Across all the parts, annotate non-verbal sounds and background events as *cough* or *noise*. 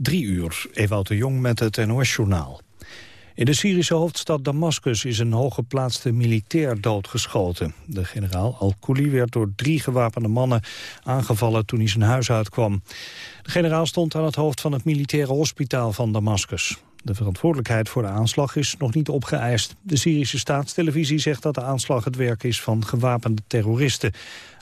Drie uur, Ewout de Jong met het NOS-journaal. In de Syrische hoofdstad Damascus is een hooggeplaatste militair doodgeschoten. De generaal Al-Kouli werd door drie gewapende mannen aangevallen toen hij zijn huis uitkwam. De generaal stond aan het hoofd van het militaire hospitaal van Damascus. De verantwoordelijkheid voor de aanslag is nog niet opgeëist. De Syrische staatstelevisie zegt dat de aanslag het werk is van gewapende terroristen.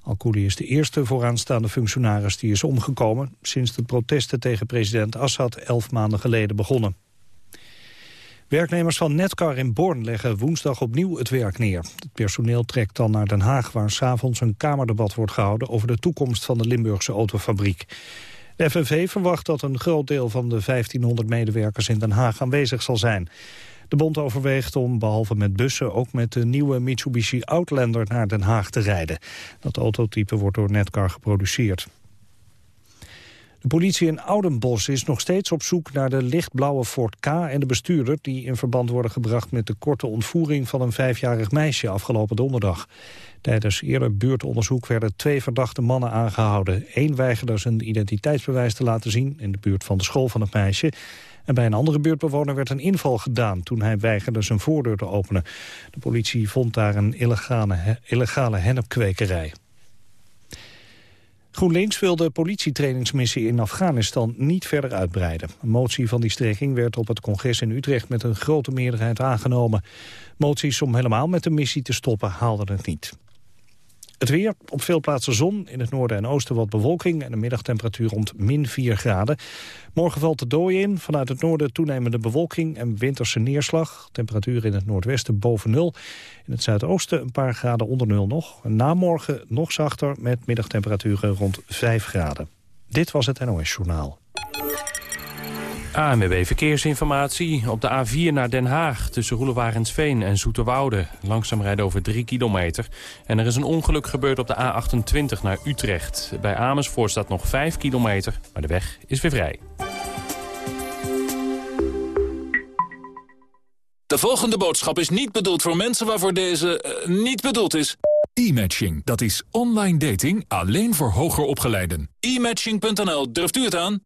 Al-Kouli is de eerste vooraanstaande functionaris die is omgekomen... sinds de protesten tegen president Assad elf maanden geleden begonnen. Werknemers van Netcar in Born leggen woensdag opnieuw het werk neer. Het personeel trekt dan naar Den Haag... waar s'avonds een kamerdebat wordt gehouden... over de toekomst van de Limburgse autofabriek. De FNV verwacht dat een groot deel van de 1500 medewerkers in Den Haag aanwezig zal zijn. De bond overweegt om behalve met bussen ook met de nieuwe Mitsubishi Outlander naar Den Haag te rijden. Dat autotype wordt door Netcar geproduceerd. De politie in Oudenbos is nog steeds op zoek naar de lichtblauwe Ford K en de bestuurder... die in verband worden gebracht met de korte ontvoering van een vijfjarig meisje afgelopen donderdag. Tijdens eerder buurtonderzoek werden twee verdachte mannen aangehouden. Eén weigerde zijn identiteitsbewijs te laten zien in de buurt van de school van het meisje. En bij een andere buurtbewoner werd een inval gedaan toen hij weigerde zijn voordeur te openen. De politie vond daar een illegale, illegale hennepkwekerij. GroenLinks wil de politietrainingsmissie in Afghanistan niet verder uitbreiden. Een motie van die strekking werd op het congres in Utrecht met een grote meerderheid aangenomen. Moties om helemaal met de missie te stoppen haalden het niet. Het weer, op veel plaatsen zon, in het noorden en oosten wat bewolking... en een middagtemperatuur rond min 4 graden. Morgen valt de dooi in, vanuit het noorden toenemende bewolking... en winterse neerslag, temperatuur in het noordwesten boven nul. In het zuidoosten een paar graden onder nul nog. Na morgen nog zachter met middagtemperaturen rond 5 graden. Dit was het NOS Journaal. ANWB Verkeersinformatie. Op de A4 naar Den Haag tussen Roelewarensveen en Zoeterwoude. Langzaam rijden over 3 kilometer. En er is een ongeluk gebeurd op de A28 naar Utrecht. Bij Amersfoort staat nog 5 kilometer, maar de weg is weer vrij. De volgende boodschap is niet bedoeld voor mensen waarvoor deze uh, niet bedoeld is. E-matching, dat is online dating alleen voor hoger opgeleiden. E-matching.nl, durft u het aan?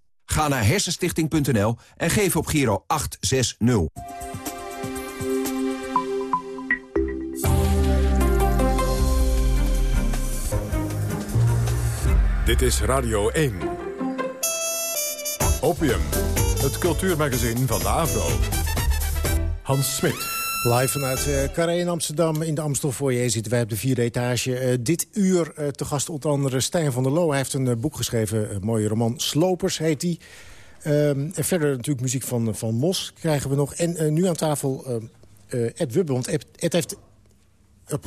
Ga naar hersenstichting.nl en geef op Giro 860. Dit is Radio 1. Opium, het cultuurmagazin van de AVRO. Hans Smit. Live vanuit uh, Carré in Amsterdam. In de Amstelfoyer zitten wij op de vierde etage. Uh, dit uur uh, te gast onder andere Stijn van der Loo. Hij heeft een boek geschreven, een mooie roman. Slopers heet die. Um, en verder natuurlijk muziek van, van Mos krijgen we nog. En nu aan tafel Ed Wubbe. Want Ed, heeft... Op,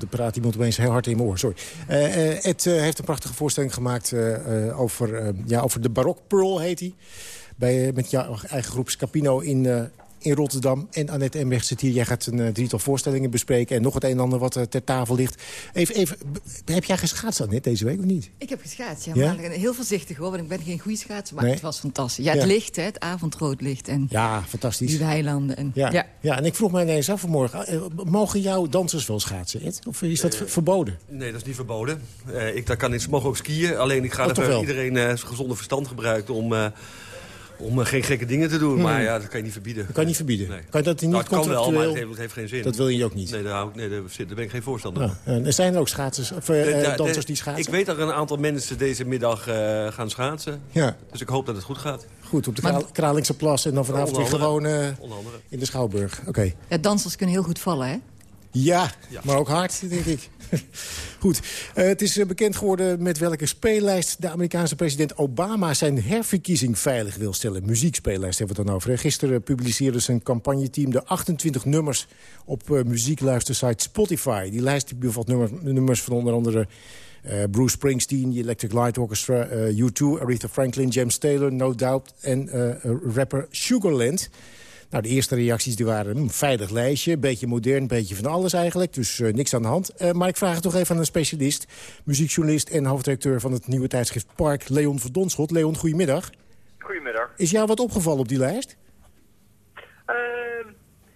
er praat iemand opeens heel hard in mijn oor, sorry. Ed heeft een prachtige voorstelling gemaakt over, ja, over de Barok Pearl, heet hij. Bij, met jouw eigen groep Scapino in, in Rotterdam. En Annette Emberg zit hier. Jij gaat een uh, drietal voorstellingen bespreken. En nog het een en ander wat uh, ter tafel ligt. Even, even, heb jij geschaatst, Annette, deze week of niet? Ik heb geschaatst, ja. ja? Maar heel voorzichtig hoor, want ik ben geen goede schaatser. Maar het was fantastisch. Ja, het licht, hè, het avondrood licht. En ja, fantastisch. Die weilanden. En, ja. ja. Ja. en ik vroeg mij ineens af vanmorgen. Uh, mogen jouw dansers wel schaatsen, Ed? Of is dat verboden? Nee, dat is niet verboden. ik, daar kan niet, ze mogen ook skiën. Alleen ik ga oh, iedereen zijn gezonde verstand gebruiken om om uh, geen gekke dingen te doen. Hmm. Maar ja, dat kan je niet verbieden. Dat kan je niet verbieden? Nee. Kan je dat niet nou, het kan wel, maar het heeft, heeft, geen zin. Dat wil je ook niet? Nee, daar, nee, daar, ben ik geen voorstander van. Ja. En zijn er ook schaatsers, of, uh, dansers die schaatsen? Ik weet dat er een aantal mensen deze middag uh, gaan schaatsen. Ja. Dus ik hoop dat het goed gaat. Goed, op de maar, Kralingse Plas en dan vanavond weer gewoon in de Schouwburg. Oké. Ja, dansers kunnen heel goed vallen, hè? Ja, ja, maar ook hard, denk ik. *laughs* Goed, uh, het is uh, bekend geworden met welke speellijst... de Amerikaanse president Obama zijn herverkiezing veilig wil stellen. Muziekspeellijst hebben we het dan over. Gisteren publiceerde zijn campagneteam de 28 nummers... op uh, muziekluistersite Spotify. Die lijst bevat nummer, nummers van onder andere... Bruce Springsteen, The Electric Light Orchestra, U2, Aretha Franklin, James Taylor, No Doubt... en rapper Sugarland... Nou, de eerste reacties die waren een hm, veilig lijstje. Een beetje modern, een beetje van alles eigenlijk. Dus niks aan de hand. maar ik vraag het toch even aan een specialist. Muziekjournalist en hoofdredacteur van het nieuwe tijdschrift Park, Leon Verdonschot. Leon, goedemiddag. Goedemiddag. Is jou wat opgevallen op die lijst? Ehm,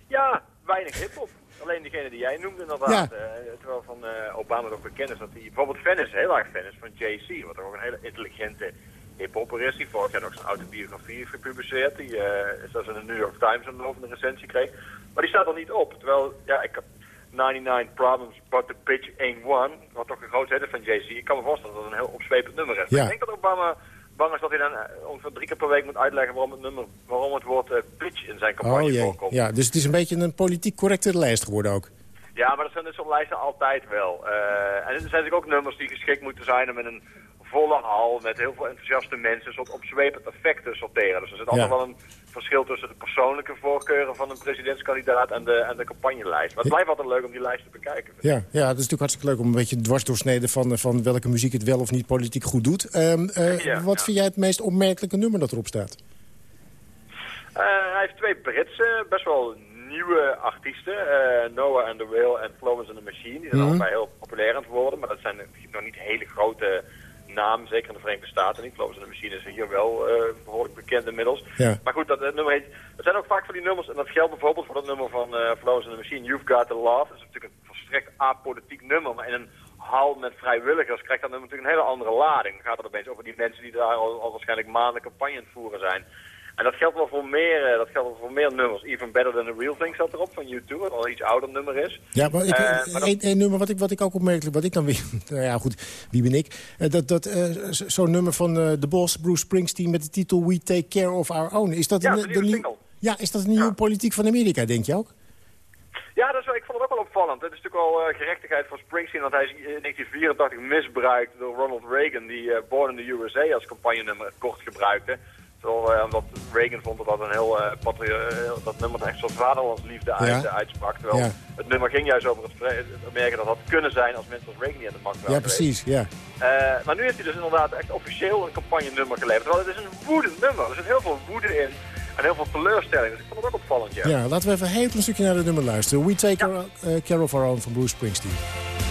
ja, weinig hip-hop. Alleen degene die jij noemde inderdaad. Ja. Uh, terwijl van uh, Obama ook bekend is dat hij bijvoorbeeld fan is, heel erg fan is van Jay-Z. Wat ook een hele intelligente hip-hopper is. Die vorig jaar nog zijn autobiografie heeft gepubliceerd. Die uh, is in de New York Times een lovende recensie kreeg. Maar die staat er niet op. Terwijl, ja, ik heb 99 Problems But The Bitch Ain't One. Wat toch een groot hit is van Jay-Z. Ik kan me voorstellen dat het een heel opzwepend nummer is. Ja. Ik denk dat Obama bang is dat hij dan ongeveer drie keer per week moet uitleggen waarom het, nummer, waarom het woord uh, bitch in zijn campagne oh, voorkomt. Ja, dus het is een beetje een politiek correcte lijst geworden ook. Ja, maar dat zijn dus op lijsten altijd wel. Uh, en er zijn natuurlijk ook nummers die geschikt moeten zijn om in een volle hal met heel veel enthousiaste mensen soort opzwepend effect te sorteren. Dus er zit altijd wel een verschil tussen de persoonlijke voorkeuren van een presidentskandidaat en de, en de campagnelijst. Maar het blijft altijd leuk om die lijst te bekijken. Ja, ja, het is natuurlijk hartstikke leuk om een beetje dwarsdoorsneden van, van welke muziek het wel of niet politiek goed doet. Um, uh, wat vind jij het meest opmerkelijke nummer dat erop staat? Uh, hij heeft twee Britse, best wel nieuwe artiesten. Uh, Noah and the Whale en Florence and the Machine. Die zijn mm allebei heel populair aan het worden. Maar dat zijn nog niet hele grote naam, zeker in de Verenigde Staten niet. Flowers in de Machine is hier wel uh, behoorlijk bekend inmiddels. Ja. Maar goed, dat, nummer heet, het zijn ook vaak van die nummers, en dat geldt bijvoorbeeld voor dat nummer van uh, Flowers in the Machine, You've Got to Love. Dat is natuurlijk een verstrekt apolitiek nummer, maar in een hal met vrijwilligers krijgt dat nummer natuurlijk een hele andere lading. Dan gaat het opeens over die mensen die daar al, al waarschijnlijk maanden campagne aan het voeren zijn. En dat geldt wel voor meer, eh, dat geldt wel voor meer nummers. Even Better Than The Real Thing staat erop van U2, wat al een iets ouder nummer is. Ja, maar, ik, uh, een, nummer wat ik, wat ik ook opmerkelijk, wat ik dan weer... *laughs* Nou ja, goed, wie ben ik? Uh, dat dat uh, Zo'n nummer van The Boss, Bruce Springsteen, met de titel We Take Care of Our Own. Is dat ja, een, de, nieuwe Ja, is dat een nieuwe politiek van Amerika, denk je ook? Ja, dat is, ik vond het ook wel opvallend. Het is natuurlijk wel gerechtigheid voor Springsteen, want hij is in 1984 misbruikt door Ronald Reagan, die Born in the USA als campagnenummer kort gebruikte. Zo, uh, omdat Reagan vond dat dat een heel, uh, dat nummer echt zo'n vaderlandsliefde uit, ja. uitsprak. Terwijl het nummer ging juist over het, merken dat had kunnen zijn als mensen als Reagan niet aan de macht waren. Ja, precies, ja. maar nu heeft hij dus inderdaad echt officieel een campagne-nummer geleverd. Terwijl het is een woedend nummer. Er zit heel veel woede in en heel veel teleurstelling. Dus ik vond het ook opvallend, ja. Ja, laten we even een heel klein stukje naar het nummer luisteren. We Take ja. Care of Our Own van Bruce Springsteen.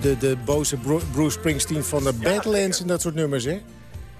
De, de, boze Bruce Springsteen van de Badlands en dat soort nummers, hè?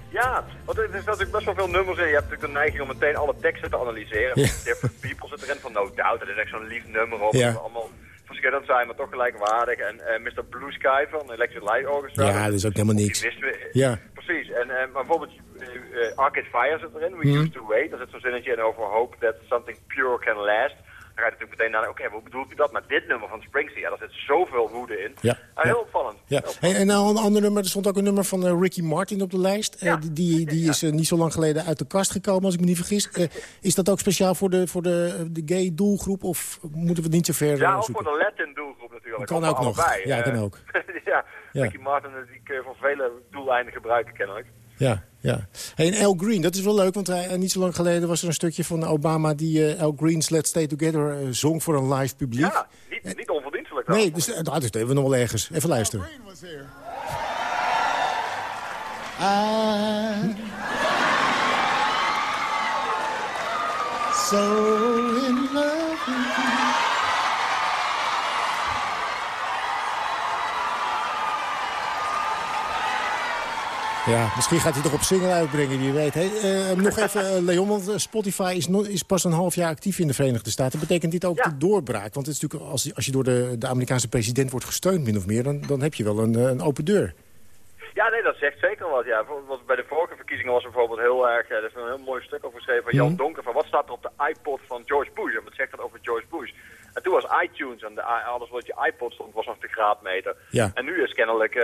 Ja, want er zitten natuurlijk best wel veel nummers in. Je hebt natuurlijk de neiging om meteen alle teksten te analyseren. Ja. *laughs* Different People zit erin van No Doubt. Dat is echt zo'n lief nummer op. Ja. Allemaal verschillend zijn, maar toch gelijkwaardig. En uh, eh, Mr. Blue Sky van Electric Light Orchestra. Ja, dat is ook helemaal niks. We, ja. Precies. En uh, maar bijvoorbeeld uh, Arcade Fire zit erin. We mhm. Used to Wait. Daar zit zo'n zinnetje in over Hope that something pure can last ga je natuurlijk meteen naar, oké, okay, hoe bedoelt u dat? Maar dit nummer van Springsteen, ja, daar zit zoveel woede in. Ja. Uh, heel opvallend. Ja. En, nou, een ander nummer, er stond ook een nummer van uh, Ricky Martin op de lijst. Uh, die die is niet zo lang geleden uit de kast gekomen, als ik me niet vergis. is dat ook speciaal voor de, voor de, de gay doelgroep, of moeten we het niet zo ver Ja, ook voor de Latin doelgroep natuurlijk. Kan ook nog. Ja, kan ook. *laughs* ja, Ricky Martin, die kun je voor vele doeleinden gebruiken kennelijk. Ja, ja. Hey, en Al Green, dat is wel leuk, want hij, eh, niet zo lang geleden was er een stukje van Obama... die uh, Al Green's Let's Stay Together uh, zong voor een live publiek. Ja, niet, niet onverdienstelijk. Nee, dus, dat is even nog wel ergens. Even luisteren. I... So in love Ja, misschien gaat hij toch op single uitbrengen, wie weet. Hey, uh, nog *laughs* even, uh, Leon, want eh, Spotify is, is, pas een half jaar actief in de Verenigde Staten. Betekent dit ook de doorbraak? Want het is natuurlijk, als, als je door de, de Amerikaanse president wordt gesteund, min of meer... dan, dan heb je wel een, een open deur. Ja, nee, dat zegt zeker wat. Ja. Bij de vorige verkiezingen was er bijvoorbeeld heel erg... Er is een heel mooi stuk over geschreven van Jan mhm. Donker... van wat staat er op de iPod van George Bush? En wat zegt dat over George Bush? En toen was iTunes en de, alles wat je iPod stond was nog de graadmeter. Ja. En nu is kennelijk, uh,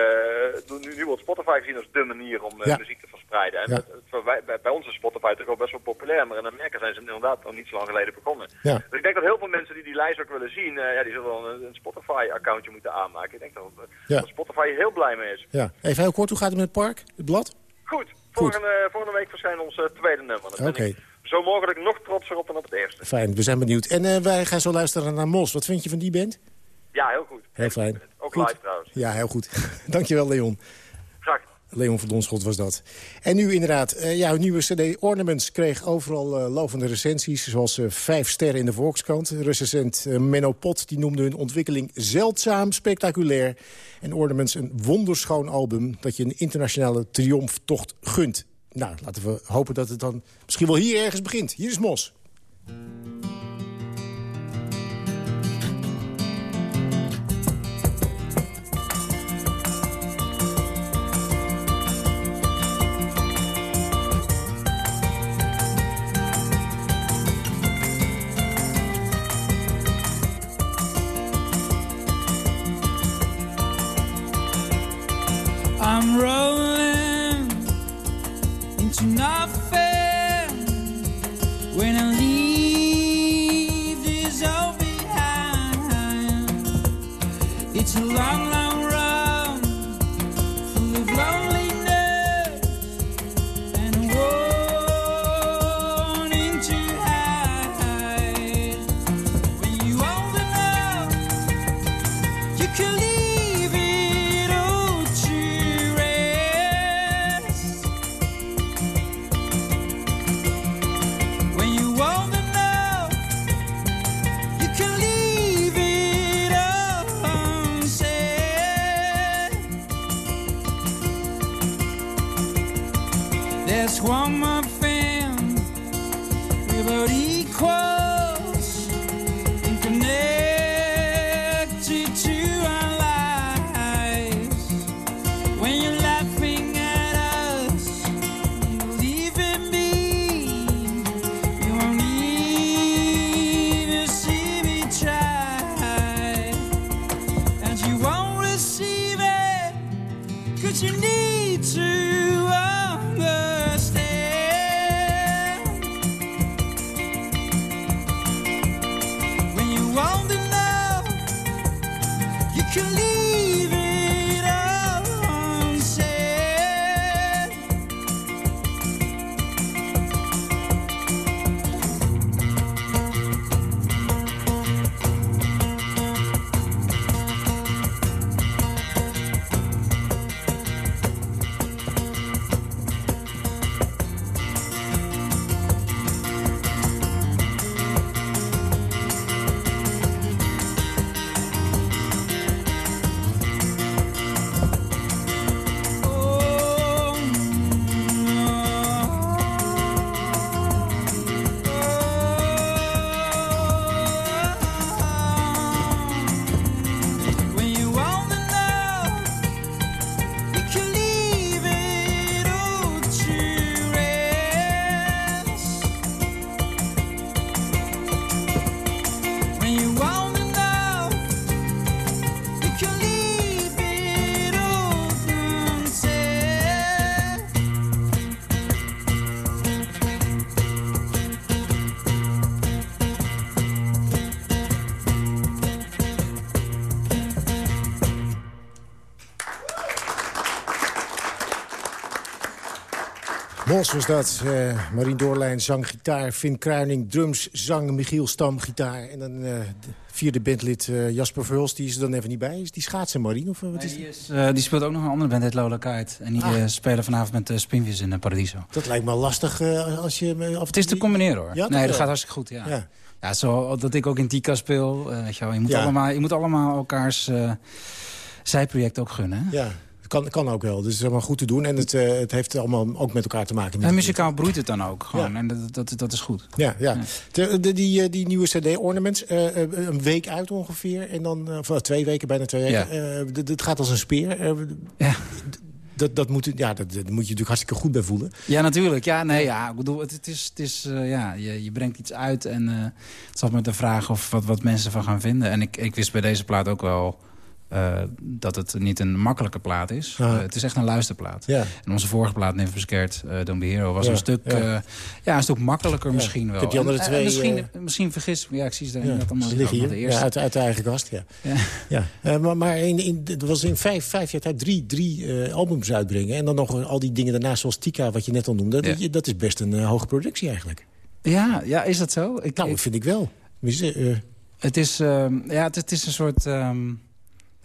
nu, nu wordt Spotify gezien als de manier om uh, muziek te verspreiden. En het, het, bij, bij, ons is Spotify toch wel best wel populair, maar in Amerika zijn ze inderdaad nog niet zo lang geleden begonnen. Dus ik denk dat heel veel mensen die die lijst ook willen zien, uh, ja, die zullen wel een, een Spotify-accountje moeten aanmaken. Ik denk dat, dat Spotify heel blij mee is. Ja. Even heel kort, hoe gaat het met het park, het blad? Goed. Volgende, volgende week verschijnt ons tweede nummer. Oké. Okay zo mogelijk nog trotser op dan op het eerste. Fijn, we zijn benieuwd. En uh, wij gaan zo luisteren naar Mos. Wat vind je van die band? Ja, heel goed. Heel fijn. Ook goed. live trouwens. Ja, heel goed. *laughs* Dankjewel, Leon. Graag. Leon van Donschot was dat. En nu inderdaad, uh, ja, nieuwe CD Ornaments kreeg overal uh, lovende recensies... zoals uh, vijf sterren in de Volkskrant. Recensent Menno Pot die noemde hun ontwikkeling zeldzaam, spectaculair... en Ornaments een wonderschoon album dat je een internationale triomftocht gunt. Nou, laten we hopen dat het dan misschien wel hier ergens begint. Hier is Mos. I'm into nothing when I leave this all behind. It's a long, long Mos was dat. eh Marien Doorlijn zang gitaar. Finn Kruining drums, zang Michiel Stam gitaar. En dan eh, de vierde bandlid eh, Jasper Verhulst, die is er dan even niet bij. Is die schaatsen, Marien? Of, wat is die, is, die speelt ook nog een andere band, heet Lola Kite. En die Ah. spelen vanavond met uh, Spinvis in Paradiso. Dat lijkt me lastig als je... af Het is te combineren hoor. Ja, nee, dat gaat hartstikke goed, ja. Ja. ja. zo dat ik ook in Tika speel. weet je, moet allemaal, je moet allemaal elkaars zijproject ook gunnen. Hè? Ja, kan, kan ook wel. Dus het is allemaal goed te doen. En het, eh, het heeft allemaal ook met elkaar te maken. En muzikaal broeit het dan ook gewoon. En dat, dat, dat is goed. Ja, ja. De, de- die, eh, die nieuwe CD Ornaments, eh, een week uit ongeveer. En dan, eh, twee weken, bijna twee weken. Het gaat als een speer. Ja. dat, dat, moet, ja, dat, dat, moet je natuurlijk hartstikke goed bij voelen. Ja, natuurlijk. Ja, nee, ja, ik bedoel, het, het is, het is uh, ja, je, je brengt iets uit en uh, het zat met de vraag of wat, wat mensen van gaan vinden. En ik, ik wist bij deze plaat ook wel uh, dat het niet een makkelijke plaat is. Uh, het is echt een luisterplaat. Ja. En onze vorige plaat, Never Scared, uh, Don't Be Hero... was ja. een, stuk, ja. ja. een stuk makkelijker misschien wel. Ik heb die andere en, twee... misschien, misschien vergis ja, ik zie ze ja. dat allemaal ze liggen hier. De eerste. Ja, uit, uit de eigen kast, ja. ja. maar maar in, in, er was in vijf, vijf jaar tijd drie, drie albums uitbrengen. En dan nog al die dingen daarnaast, zoals Tika, wat je net al noemde. Dat, dat is best een hoge productie eigenlijk. Ja, ja, is dat zo? Ik, nou, dat vind ik wel. het, is, ja, het, het is een soort... Um,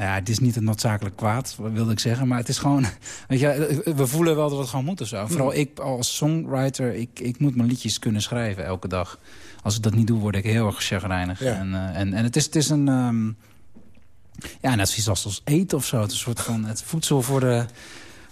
ja, het is niet een noodzakelijk kwaad, wilde ik zeggen. Maar het is gewoon... *laughs* Weet je, we voelen wel dat we het gewoon moeten zo. Vooral ik als songwriter, ik, ik moet mijn liedjes kunnen schrijven elke dag. Als ik dat niet doe, word ik heel erg chagrijnig. Ja. En, uh, en, en het is, het is een... Um, ja, net zoals als eten of zo. Het is een soort van het voedsel voor de...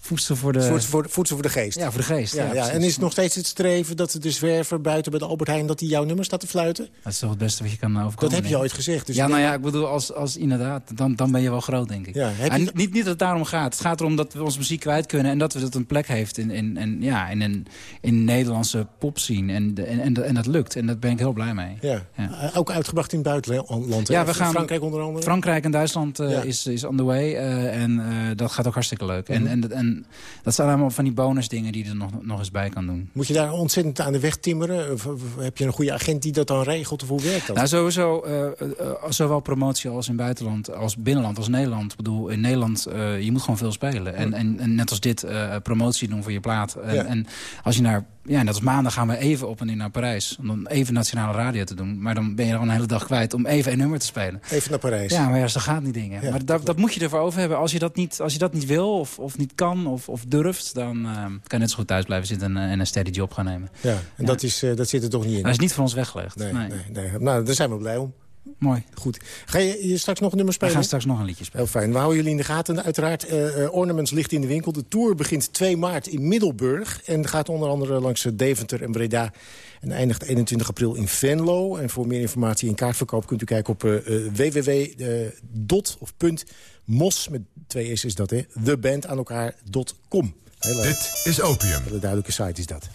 Voedsel voor de... Voedsel voor, voedsel voor de geest. Ja, voor de geest. Ja, ja, ja. En is het nog steeds het streven dat de zwerver buiten bij de Albert Heijn... dat hij jouw nummer staat te fluiten? Dat is toch het beste wat je kan overkomen. Dat heb je ooit gezegd. Dus ja, nou ja, ik bedoel, als, als inderdaad, dan, dan ben je wel groot, denk ik. Ja, heb en niet, niet dat het daarom gaat. Het gaat erom dat we onze muziek kwijt kunnen... en dat we dat een plek heeft in, in, in, ja, in een in Nederlandse popscene. En, en, en, en dat lukt. En daar ben ik heel blij mee. Ja. ja. Ook uitgebracht in het buitenland. Ja, we gaan, Frankrijk onder andere. Frankrijk en Duitsland uh, ja. is, is on the way. Uh, en uh, dat gaat ook hartstikke leuk. Mm -hmm. en, en, en dat zijn allemaal van die bonusdingen die je er nog, nog eens bij kan doen. Moet je daar ontzettend aan de weg timmeren? Of, of heb je een goede agent die dat dan regelt? Of hoe werkt dat? Nou, sowieso, uh, uh, zowel promotie als in buitenland, als binnenland, als Nederland. Ik bedoel, in Nederland, uh, je moet gewoon veel spelen. En, en, en net als dit, promotie doen voor je plaat. En, ja. en als je naar... Ja, net als maandag gaan we even op en neer naar Parijs. Om dan even nationale radio te doen. Maar dan ben je er een hele dag kwijt om even een nummer te spelen. Even naar Parijs. Ja, maar ja, zo gaat niet dingen. Ja, maar dat, dat moet je ervoor over hebben. Als je dat niet, als je dat niet wil of, of niet kan of, of durft... dan uh, kan je net zo goed thuis blijven zitten en, en een steady job gaan nemen. Ja, en ja. Dat, is, uh, dat zit er toch niet in? Dat is niet voor ons weggelegd. Nee, nee. nee, nee. Nou, daar zijn we blij om. Mooi. Goed. Ga je, je straks nog een nummer spelen? We gaan straks nog een liedje spelen. Heel fijn. We houden jullie in de gaten. Uiteraard, uh, Ornaments ligt in de winkel. De tour begint 2 maart in Middelburg. En gaat onder andere langs Deventer en Breda. En eindigt 21 april in Venlo. En voor meer informatie en kaartverkoop kunt u kijken op uh, www.dot of punt mos, met twee s's is dat, hè, theband aan elkaar.com. Dit is Opium. Een duidelijke site is dat.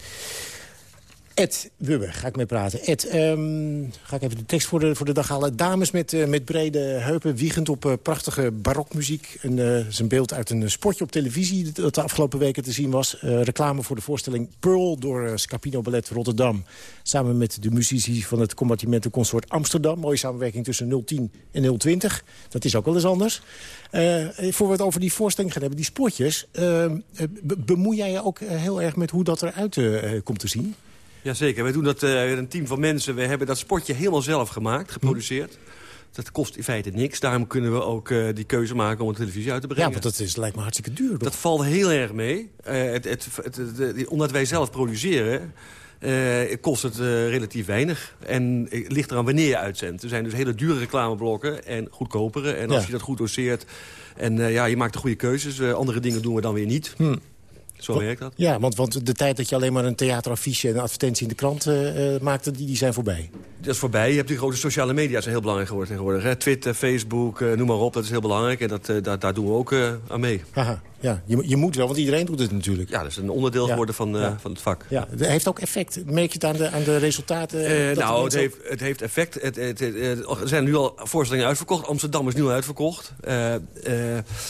Ed Wubbe, ga ik mee praten. Ed, um, ga ik even de tekst voor de, voor de dag halen. Dames met, uh, met brede heupen, wiegend op uh, prachtige barokmuziek. Een, uh, een beeld uit een spotje op televisie dat de afgelopen weken te zien was. reclame voor de voorstelling Pearl door Scapino Ballet Rotterdam. Samen met de muzici van het combattimentenconsort Amsterdam. Mooie samenwerking tussen 010 en 020. Dat is ook wel eens anders. voor we het over die voorstelling gaan hebben, die spotjes. Be bemoei jij je ook heel erg met hoe dat eruit komt te zien? Jazeker, wij doen dat uh, een team van mensen. We hebben dat spotje helemaal zelf gemaakt, geproduceerd. Hm. Dat kost in feite niks. Daarom kunnen we ook uh, die keuze maken om een televisie uit te brengen. Ja, want dat is, lijkt me hartstikke duur. Toch? Dat valt heel erg mee. Uh, het, het, het, omdat wij zelf produceren... kost het relatief weinig. En het ligt eraan wanneer je uitzendt. Er zijn dus hele dure reclameblokken en goedkopere. En als ja. je dat goed doseert en ja, je maakt de goede keuzes... andere dingen doen we dan weer niet... Hm. Zo werkt dat. Ja, want, want de tijd dat je alleen maar een theateraffiche en een advertentie in de krant uh, maakte, die, die zijn voorbij. Dat is voorbij. Je hebt die grote sociale media zijn heel belangrijk geworden tegenwoordig. Hè? Twitter, Facebook, uh, noem maar op. Dat is heel belangrijk. En dat, uh, daar, daar doen we ook aan mee. Aha, ja, je, je moet wel, want iedereen doet het natuurlijk. Ja, dat is een onderdeel geworden van, ja. van het vak. Ja, het heeft ook effect. Merk je het aan de, aan de resultaten? nou, het heeft, het heeft effect. Het, er zijn nu al voorstellingen uitverkocht. Amsterdam is nu al uitverkocht.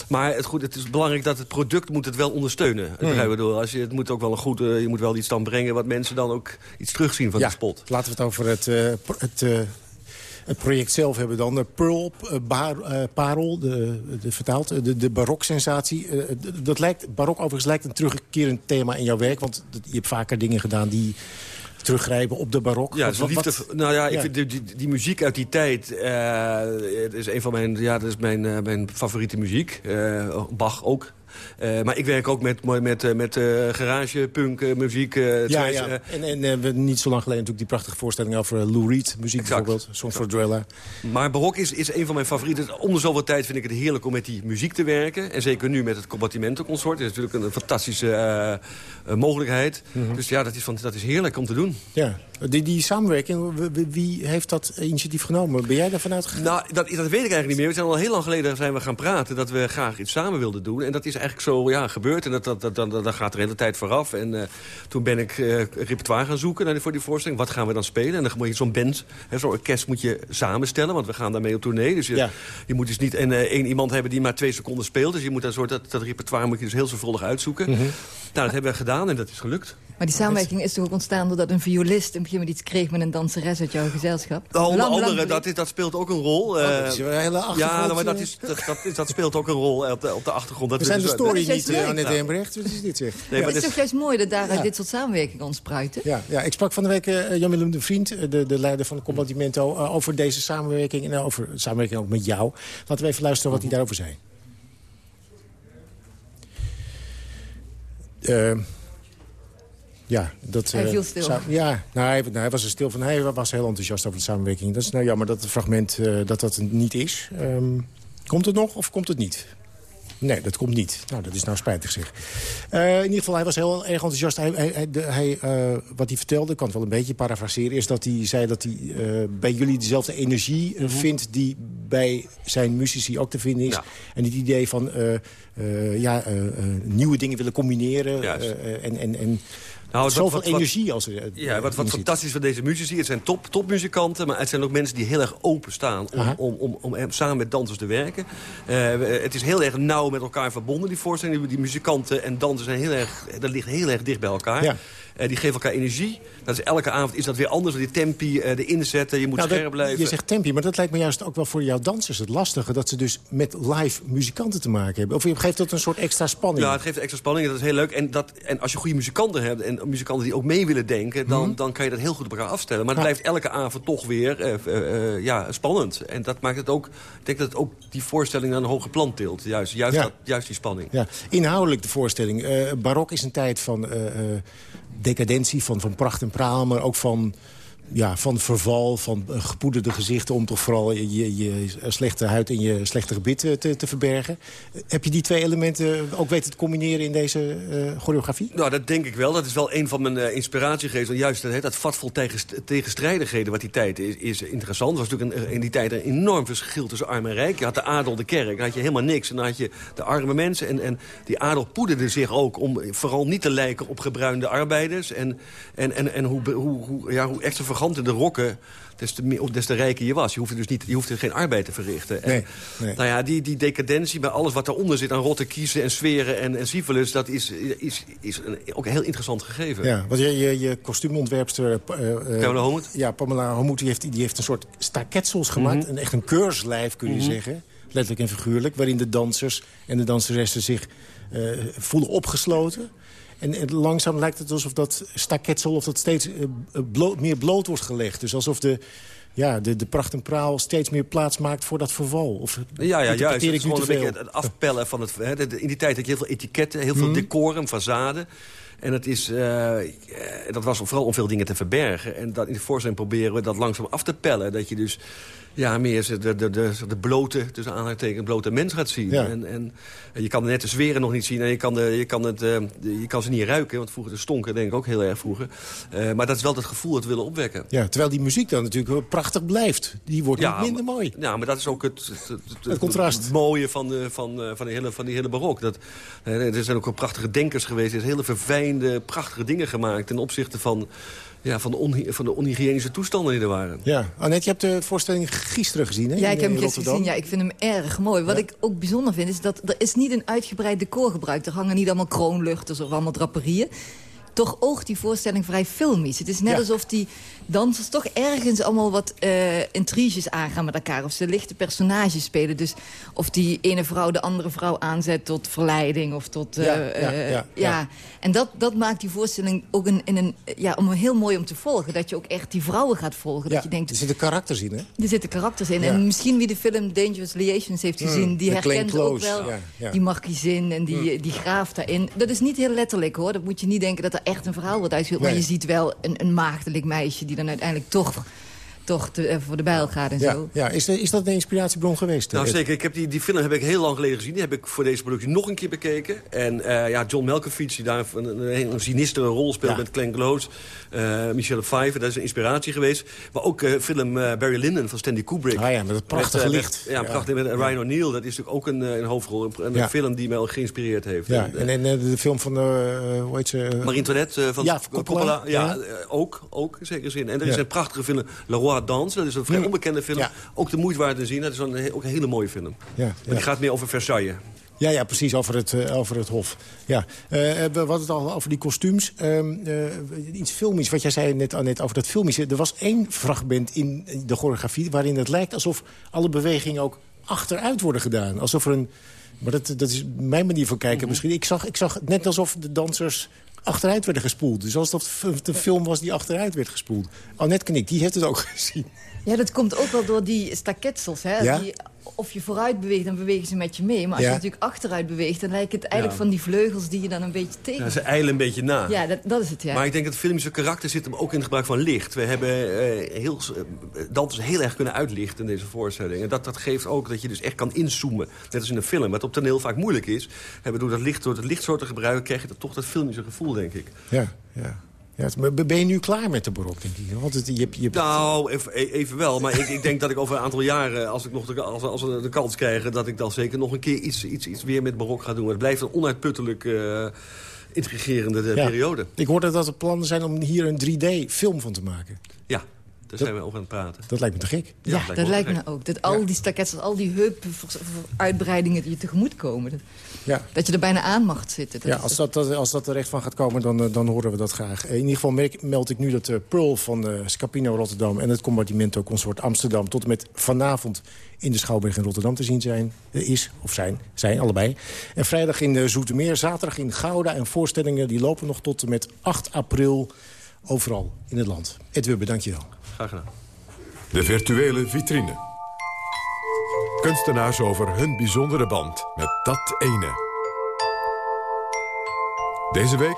maar het, goed, het is belangrijk dat het product moet het wel ondersteunen. Hmm. Door. Als je, het moet ook wel een goed, je moet wel iets dan brengen... wat mensen dan ook iets terugzien van de spot. laten we het over het, het, het project zelf hebben dan. De Pearl bar, Parel, de, de, vertaald, de, de barok-sensatie. dat lijkt, barok overigens lijkt een terugkerend thema in jouw werk. Want je hebt vaker dingen gedaan die teruggrijpen op de barok. Ja, wat, liefde, wat, nou ja, ik ja. vind die, die, die, muziek uit die tijd... Uh, het is een van mijn, ja, dat is mijn, uh, mijn favoriete muziek. Uh, Bach ook. Uh, maar ik werk ook met, met, met uh, garage, punk, muziek. Ja, ja. En, en we niet zo lang geleden natuurlijk die prachtige voorstelling over Lou Reed. Muziek exact. bijvoorbeeld, Song for Driller. Maar barok is, is een van mijn favorieten. Onder zoveel tijd vind ik het heerlijk om met die muziek te werken. En zeker nu met het combattimentenconsort. Dat is natuurlijk een fantastische mogelijkheid. Mm -hmm. Dus ja, dat is, van, dat is heerlijk om te doen. Ja. Die, die samenwerking, wie heeft dat initiatief genomen? Ben jij daarvan uitgegaan? Nou, dat, dat weet ik eigenlijk niet meer. We zijn al heel lang geleden zijn we gaan praten... dat we graag iets samen wilden doen. En dat is eigenlijk zo ja, gebeurd. En dat, dat, dat, dat, dat gaat er een hele tijd vooraf. En uh, toen ben ik uh, repertoire gaan zoeken naar, voor die voorstelling. Wat gaan we dan spelen? En dan moet je zo'n band, zo'n orkest moet je samenstellen. Want we gaan daarmee op tournee. Dus je, ja. je moet dus niet een, één iemand hebben die maar twee seconden speelt. Dus je moet dat, soort, dat, dat repertoire moet je dus heel zorgvuldig uitzoeken. Mm -hmm. Nou, dat hebben we gedaan en dat is gelukt. Maar die samenwerking is toch ook ontstaan doordat een violist... een begin met iets kreeg met een danseres uit jouw gezelschap? Nou, onder andere, dat, is, dat speelt ook een rol. Oh, dat is een hele achtergrond. Ja, maar dat, is, dat, dat, is, dat speelt ook een rol op de, op de achtergrond. Dat we zijn de story niet, uh, Annette Embrecht. Wat is dit zeg? Nee, maar het is toch juist mooi dat daaruit ja. dit soort samenwerking ontspruiten? Ja, ja, ik sprak van de week uh, Jan-Willem de Vriend, de, de leider van de Compartimento... Uh, over deze samenwerking en over samenwerking ook met jou. Laten we even luisteren wat hij daarover zei. Ja, dat, hij viel stil. Ja, nou, hij, nou, hij, was er stil van. Hij was heel enthousiast over de samenwerking. Dat is nou jammer dat het fragment uh, dat dat niet is. Um, komt het nog of komt het niet? Nee, dat komt niet. Nou, dat is nou spijtig zeg. Uh, in ieder geval, hij was heel erg enthousiast. Hij, hij, hij uh, wat hij vertelde, ik kan het wel een beetje parafraseren... is dat hij zei dat hij uh, bij jullie dezelfde energie -hmm. vindt... die bij zijn muzici ook te vinden is. Ja. En het idee van ja, nieuwe dingen willen combineren. en, en, en nou, Zoveel wat, wat, energie als er Ja, wat, wat fantastisch van deze muzici. Het zijn top, topmuzikanten, maar het zijn ook mensen die heel erg openstaan... om, om, om, om, samen met dansers te werken. Uh, het is heel erg nauw met elkaar verbonden, die voorstelling. Die, die muzikanten en dansers zijn heel erg, dat ligt heel erg dicht bij elkaar. Ja. Uh, die geven elkaar energie. Dat is, elke avond is dat weer anders. Die tempi, uh, de inzetten, je moet nou, scherp blijven. Je zegt tempi, maar dat lijkt me juist ook wel voor jouw dansers het lastige. Dat ze dus met live muzikanten te maken hebben. Of geeft dat een soort extra spanning? Ja, het geeft extra spanning. Dat is heel leuk. En, dat, en als je goede muzikanten hebt en muzikanten die ook mee willen denken... dan, mm. dan kan je dat heel goed op elkaar afstellen. Maar het blijft elke avond toch weer uh, ja, spannend. En dat maakt het ook... Ik denk dat het ook die voorstelling naar een hoger plan tilt. Juist, juist, ja. dat, juist die spanning. Ja. Inhoudelijk de voorstelling. barok is een tijd van decadentie, van, van pracht en praal... maar ook van, ja, van verval, van gepoederde gezichten... om toch vooral je, je slechte huid en je slechte gebit te, te verbergen. Heb je die twee elementen ook weten te combineren in deze uh, choreografie? Nou, dat denk ik wel. Dat is wel een van mijn uh, inspiratiegeesten. Juist dat, dat vatvol tegen, tegenstrijdigheden wat die tijd is, is interessant. Er was natuurlijk in die tijd een enorm verschil tussen arm en rijk. Je had de adel, de kerk, dan had je helemaal niks. En dan had je de arme mensen. En, en die adel poederde zich ook om vooral niet te lijken op gebruinde arbeiders. En, en, en, en hoe, hoe, hoe, ja, hoe de rokken des te, meer, des te rijker je was. Je hoefde dus niet, je hoefde geen arbeid te verrichten. En, nee, nee. Nou ja, die, die decadentie bij alles wat eronder zit aan rotte kiezen en sferen en, en syphilis... dat is, is, is een, ook een heel interessant gegeven. Ja, want je, je, je kostuumontwerpster... Uh, Pamela Homoet? Ja, Pamela Homoet die heeft, die heeft een soort staketsels gemaakt. Mm -hmm. een, echt een keurslijf, kun je mm -hmm. zeggen. Letterlijk en figuurlijk. Waarin de dansers en de danseressen zich uh, voelen opgesloten. En, en, langzaam lijkt het alsof dat staketsel of dat steeds uh, bloot, meer bloot wordt gelegd. Dus alsof de, ja, de, de pracht en praal steeds meer plaats maakt voor dat verval. Of ja, ja juist. Het is gewoon een beetje het afpellen van het... Hè, in die tijd had je heel veel etiketten, heel veel mm. decorum, façade. En het is, uh, dat was vooral om veel dingen te verbergen. En dat, in de voorstelling proberen we dat langzaam af te pellen. Dat je dus ja, meer de, de, de, de blote, tussen aanhalingstekens, blote mens gaat zien. Ja. En, en, en, je kan net de zweren nog niet zien en je kan, de, je, kan het, uh, je kan ze niet ruiken. Want vroeger de stonken, denk ik ook heel erg vroeger. Uh, maar dat is wel het gevoel dat we willen opwekken. Ja, terwijl die muziek dan natuurlijk prachtig blijft. Die wordt ja, niet minder mooi. Ja, maar dat is ook het, het, het, het contrast. Het mooie van, de, van, van, die hele, van die hele barok. Dat, uh, er zijn ook prachtige denkers geweest. Er zijn hele verfijnde, prachtige dingen gemaakt ten opzichte van ja, van, de on, van de onhygiënische toestanden die er waren. Ja, Annette, je hebt de voorstelling gisteren gezien, hè? Ja, ik heb hem gisteren gezien. Ja, ik vind hem erg mooi. Wat ja. ik ook bijzonder vind, is dat er is niet een uitgebreid decor gebruikt. Er hangen niet allemaal kroonluchters of allemaal draperieën toch oogt die voorstelling vrij filmisch. Het is net ja. alsof die dansers toch ergens allemaal wat uh, intriges aangaan met elkaar. Of ze lichte personages spelen. Dus of die ene vrouw de andere vrouw aanzet tot verleiding. Of tot, uh, ja, ja, ja, ja, En dat, dat maakt die voorstelling ook een, in een, ja, om, heel mooi om te volgen. Dat je ook echt die vrouwen gaat volgen. dat je denkt, er zitten karakters in, hè? Er zitten karakters in. En misschien wie de film Dangerous Liations heeft gezien... Mm, die herkent ook wel die markiezin en die, mm. die graaf daarin. Dat is niet heel letterlijk, hoor. Dat moet je niet denken dat er echt een verhaal wordt uitgespeeld. Nee. Maar je ziet wel een, een maagdelijk meisje die dan uiteindelijk toch toch te, even voor de bijl gaat en Ja, zo. ja. Is, is dat een inspiratiebron geweest? Nou eh, zeker, ik heb die, die film heb ik heel lang geleden gezien. Die heb ik voor deze productie nog een keer bekeken. En eh, ja, John Malkovich, die daar een, een, een sinistere rol speelt Ja. met Glenn Close. eh Michelle Pfeiffer, dat is een inspiratie geweest. Maar ook eh, film eh, Barry Lyndon van Stanley Kubrick. Ah ja, met het prachtige Met, eh, licht. met- ja, Ja. prachtig. Met Ryan O'Neill, dat is natuurlijk ook een, eh, een hoofdrol. Een, film die mij al geïnspireerd heeft. Ja, En, en, eh, en eh, de film van, eh hoe heet ze? Marie Antoinette eh, van Ja, Coppola. Coppola. Ja, Ja. eh, ook, ook in zekere zin. En er is Ja. een prachtige film, Roi Danse. Dat is een vrij Ja. onbekende film. Ja. Ook de moeite waard te zien. Dat is een, ook een hele mooie film. Ja, Maar die gaat meer over Versailles. Ja, ja, precies, over het, eh, over het hof. Ja. Eh, we hadden het al over die kostuums. Ehm, eh, iets filmisch, wat jij zei net, net over dat filmische. Er was één fragment in de choreografie... waarin het lijkt alsof alle bewegingen ook achteruit worden gedaan. Alsof er een... Maar dat, dat is mijn manier van kijken misschien. Ik zag, ik zag het net alsof de dansers achteruit werden gespoeld. Dus alsof het een film was die achteruit werd gespoeld. Annette Knik, die heeft het ook gezien. Ja, dat komt ook wel door die staketsels. Hè? Ja? Die, of je vooruit beweegt, dan bewegen ze met je mee. Maar als Ja. je natuurlijk achteruit beweegt... dan lijkt het eigenlijk Ja. van die vleugels die je dan een beetje tegen... Ja, ze eilen een beetje na. Ja, dat, dat is het, ja. Maar ik denk dat het filmische karakter zit hem ook in het gebruik van licht. We hebben eh, heel, eh, dansers heel erg kunnen uitlichten in deze voorstelling. En dat, dat geeft ook dat je dus echt kan inzoomen. Net als in een film. Wat op toneel vaak moeilijk is. Hebben door, dat licht, door het lichtsoort te gebruiken... krijg je dat toch dat filmische gevoel, denk ik. Ja, ja. Ja ben je nu klaar met de barok, denk ik? Want het, je, hebt- je, hebt- Nou, even, e- even wel. Maar ik, ik denk dat ik over een aantal jaren, als, ik nog de, als, als we de kans krijgen... dat ik dan zeker nog een keer iets, iets, iets weer met barok ga doen. Het blijft een onuitputtelijk eh intrigerende eh, Ja. periode. Ik hoorde dat er plannen zijn om hier een 3D-film van te maken. Ja, daar zijn we over aan het praten. Dat lijkt me te gek. Ja, me dat lijkt me ook. Dat al die staketsels, al die heupuitbreidingen die je tegemoet komen. Dat, Ja. dat je er bijna aan mag zitten. Dat Ja, als dat, dat- als dat er echt van gaat komen, dan, eh, dan horen we dat graag. Eh, In ieder geval merk- meld ik nu dat eh, Pearl van eh, Scapino Rotterdam... en het Compartimento Consort Amsterdam... tot en met vanavond in de Schouwburg in Rotterdam te zien zijn, eh, is. Of zijn, zijn allebei. En vrijdag in eh, Zoetermeer, zaterdag in Gouda. En voorstellingen die lopen nog tot en met 8 april overal in het land. Edwin, bedankt je wel. Graag gedaan. De virtuele vitrine. Kunstenaars over hun bijzondere band met dat ene. Deze week